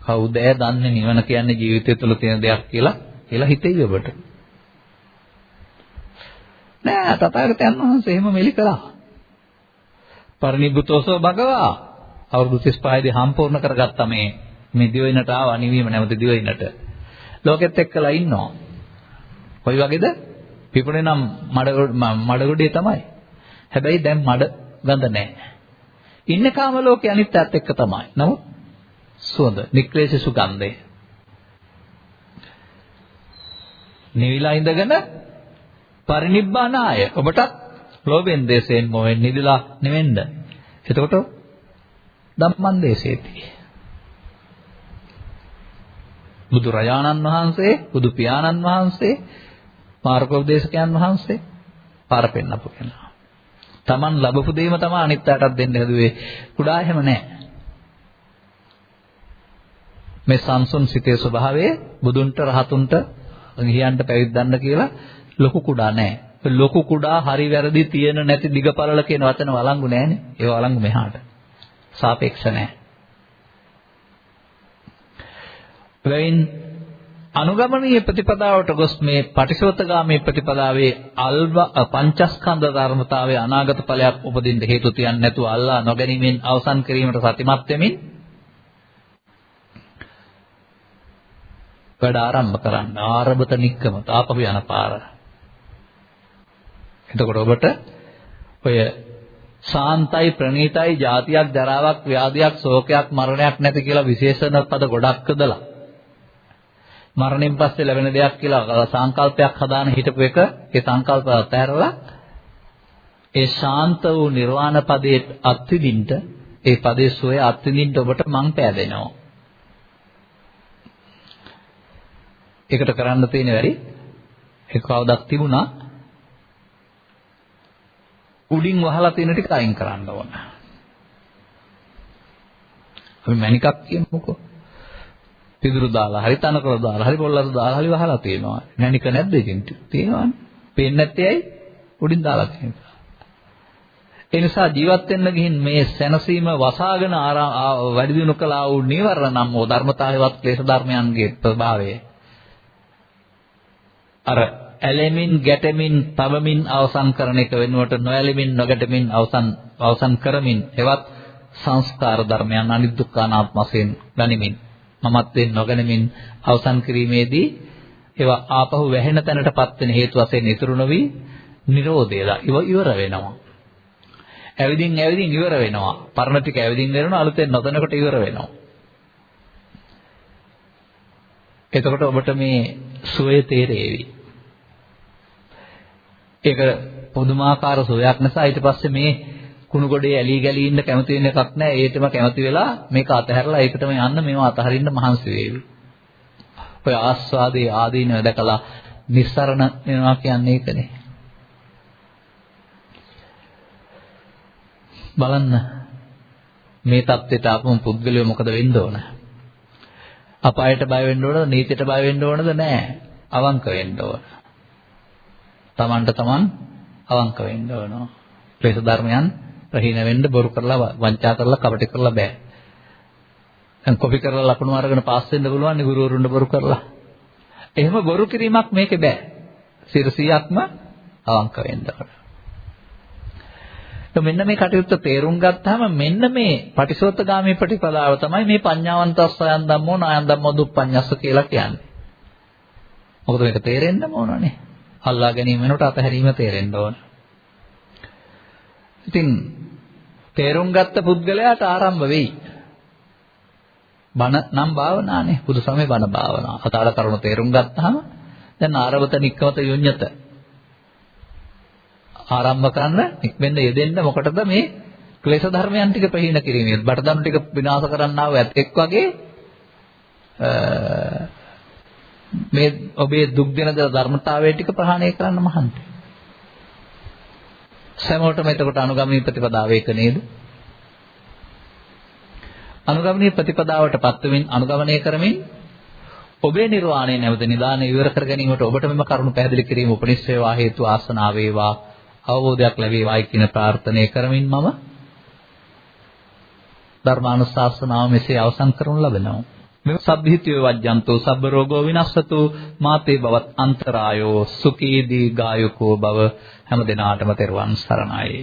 කවුද දන්නේ නිවන කියන්නේ ජීවිතය තුළ තියෙන දෙයක් කියලා කියලා හිතෙයි ඔබට. නෑ තථාගතයන් වහන්සේ එහෙම මෙලි කළා. පරිනිබ්බුතෝසෝ භගවා. අවුරුදු 35 දී සම්පූර්ණ කරගත්තා මේ මේ දිවයිනට ආවා නිවීම නැමැති දිවයිනට. ලෝකෙත් එක්කලා ඉන්නවා. කොයි වගේද? පිපුණේ නම් මඩ මඩගොඩේ තමයි. හැබැයි දැන් මඩ ගඳ නැහැ. ඉන්නේ කාම ලෝකේ අනිත්‍යත් එක්ක තමයි. නමුත් සුවඳ නික්ලේශ සුගන්ධය නිවිලා ඉඳගෙන පරිනිබ්බානාය. ඔබටත් ලෝභෙන් දේශයෙන් මොහෙන් නිදලා නෙවෙන්න. එතකොට ධම්මං දේශේති. බුදු රජාණන් වහන්සේ, බුදු පියාණන් වහන්සේ, මාර්ගෝපදේශකයන් වහන්සේ පාර පෙන්නපු කෙනා. Taman ලැබපු දෙයම තමයි අනිත් අයටත් දෙන්න හැදුවේ. කුඩා එහෙම නැහැ. මේ සංසුන් සිතේ ස්වභාවය බුදුන්ට රහතුන්ට ගිහියන්ට පැවිද්දන්න කියලා ලොකු කුඩා නැහැ. ලොකු කුඩා හරි වැරදි තියෙන නැති දිගපළල කියන වචන වළංගු නැහැනේ. ඒවා වළංගු මෙහාට. සාපේක්ෂ නැහැ. වෙයින් අනුගමනීය ප්‍රතිපදාවට ගොස් මේ පටිසෝතගාමී ප්‍රතිපදාවේ අල්ව පංචස්කන්ධ ධර්මතාවයේ අනාගත ඵලයක් උපදින්න හේතු තියන්නේ නැතුව අල්ලා නොගැනීමෙන් අවසන් කිරීමට සතිමත් වෙමින් වැඩ ආරම්භ කරන්න ආරබත නික්කම තාපහු යන පාර එතකොට ඔබට ඔය සාන්තයි ප්‍රණීතයි જાතියක් ජරාවක් ව්‍යාධියක් ශෝකයක් මරණයක් නැති කියලා විශේෂණ පද ගොඩක් යදලා මරණයෙන් පස්සේ ලැබෙන දෙයක් කියලා සංකල්පයක් හදාන හිටපු එක ඒ සංකල්ප අතහැරලා ඒ ශාන්ත වූ නිර්වාණ පදයේ අත්විඳින්න ඒ පදේ සෝය අත්විඳින්න ඔබට මං පෑදෙනවා. ඒකට කරන්න තියෙන වැඩි. ඒක කවදක් තිබුණා. උඩින් වහලා තියෙන ටික අයින් කරන්න ඕන. අපි මණිකක් කියමුකෝ. පිදුරු දාලා හරි තනකොළ දාලා හරි පොල්ලර දාලා හරි වහලා තියෙනවා. මණික නැද්ද ඉතින්? තියෙනවනේ. පේන්නේ නැත්තේ ඇයි? උඩින් දාලා තියෙනවා. ඒ නිසා ජීවත් වෙන්න ගිහින් මේ සැනසීම වසාගෙන වැඩි දිනු කළා වූ නීවරණ නම් වූ ධර්මතාවයවත් ක්ලේශ ධර්මයන්ගේ ප්‍රභාවය අර ඇලෙමින් ගැටෙමින් තවමින් අවසන් කරන එක වෙනුවට නොඇලෙමින් නොගැටෙමින් අවසන් අවසන් කරමින් එවත් සංස්කාර ධර්මයන් අනිදුක්ඛානාත්ම වශයෙන් ගනිමින් මමත්වෙන් නොගැනීමෙන් අවසන් කිරීමේදී ඒවා ආපහු වැහෙන තැනටපත් වෙන හේතු වශයෙන් ඉතුරු නොවි නිරෝධයලා ඉවර වෙනවා. ඇවිදින් ඇවිදින් ඉවර වෙනවා. පරණ ටික ඇවිදින් වෙනවා අලුතෙන් නොදැනකොට ඉවර වෙනවා. එතකොට ඔබට මේ සුවය තේරෙවි. ඒක පොදුමාකාර සෝයක් නිසා ඊට පස්සේ මේ කුණු ගොඩේ ඇලී ගලී ඉන්න කැමති වෙන එකක් නැහැ. ඒකටම කැමති වෙලා මේක අතහැරලා ඒකටම යන්න මේව අතහරින්න මහන්සි වේවි. ඔය ආස්වාදේ ආදීනව දැකලා නිස්සරණ වෙනවා කියන්නේ ඒකනේ. බලන්න මේ தත්ත්වයට ආපම පුද්ගලයා මොකද වෙන්න ඕන? අපායට බය වෙන්න ඕනද? නීතියට බය වෙන්න ඕනද? නැහැ. අවංක වෙන්න ඕන. තමන්ට තමන් අවංක වෙන්න ඕන. ක්ලේශ ධර්මයන් ප්‍රහීන වෙන්න බොරු කරලා වංචා කරලා කපටි කරලා බෑ. දැන් කොපි කරලා ලකුණු අරගෙන පාස් වෙන්න පුළුවන් නේ ගුරුවරුන්ට බොරු කරලා. එහෙම බොරු කිරීමක් මේකේ බෑ. 100%ක්ම අවංක වෙන්න ඕන. මෙන්න මේ කටයුත්ත තේරුම් ගත්තාම මෙන්න මේ පටිසෝතගාමී ප්‍රතිපදාව තමයි මේ පඤ්ඤාවන්තස්සයන් ධම්මෝ නායන් ධම්මෝ දුප්පඤ්ඤස්ස කියලා කියන්නේ. මොකද මේක තේරෙන්න ඕනනේ. අල්ලා ගැනීම වෙනකොට අතහැරීම තේරෙන්න ඕන. ඉතින් තේරුම් ගත්ත පුද්ගලයාට ආරම්භ වෙයි. බණ නම් භාවනානේ බුදු සමය බණ භාවනාව. අදාළ කරුණු තේරුම් ගත්තාම දැන් ආරවත නික්කමත යොඤ්‍යත ආරම්භ කරන්න ඉක්මෙන්න යෙදෙන්න මොකටද මේ ක්ලේශ ධර්මයන් ටික ප්‍රහීන කිරීමේ බටදම් ටික විනාශ කරන්නා වූ ඇතෙක් වගේ මේ ඔබේ දුක් දෙන ධර්මතාවය ටික ප්‍රහාණය කරන්න මහන්ට. සෑමෝටම එතකොට අනුගමනීය ප්‍රතිපදාව ඒක නේද? අනුගමනීය ප්‍රතිපදාවට පත්වමින් අනුගමනය කරමින් ඔබේ නිර්වාණය නැවත නිදාන ඉවර කර ගැනීමට ඔබට මෙම කරුණු පැහැදිලි කිරීම උපනිශ්‍රේවා හේතු ආසනාව වේවා අවබෝධයක් ලැබේවායි කියන ප්‍රාර්ථනාව කරමින් මම ධර්මානුශාසනාව මෙසේ අවසන් කරනු ලබනවා. මෙම සබ්බිහිතිය වජ්ජන්තෝ සබ්බ රෝගෝ විනස්සතු මාතේ බවත් අන්තරායෝ සුඛී දීගායුකෝ බව හැම දිනාටම තෙරුවන් සරණයි.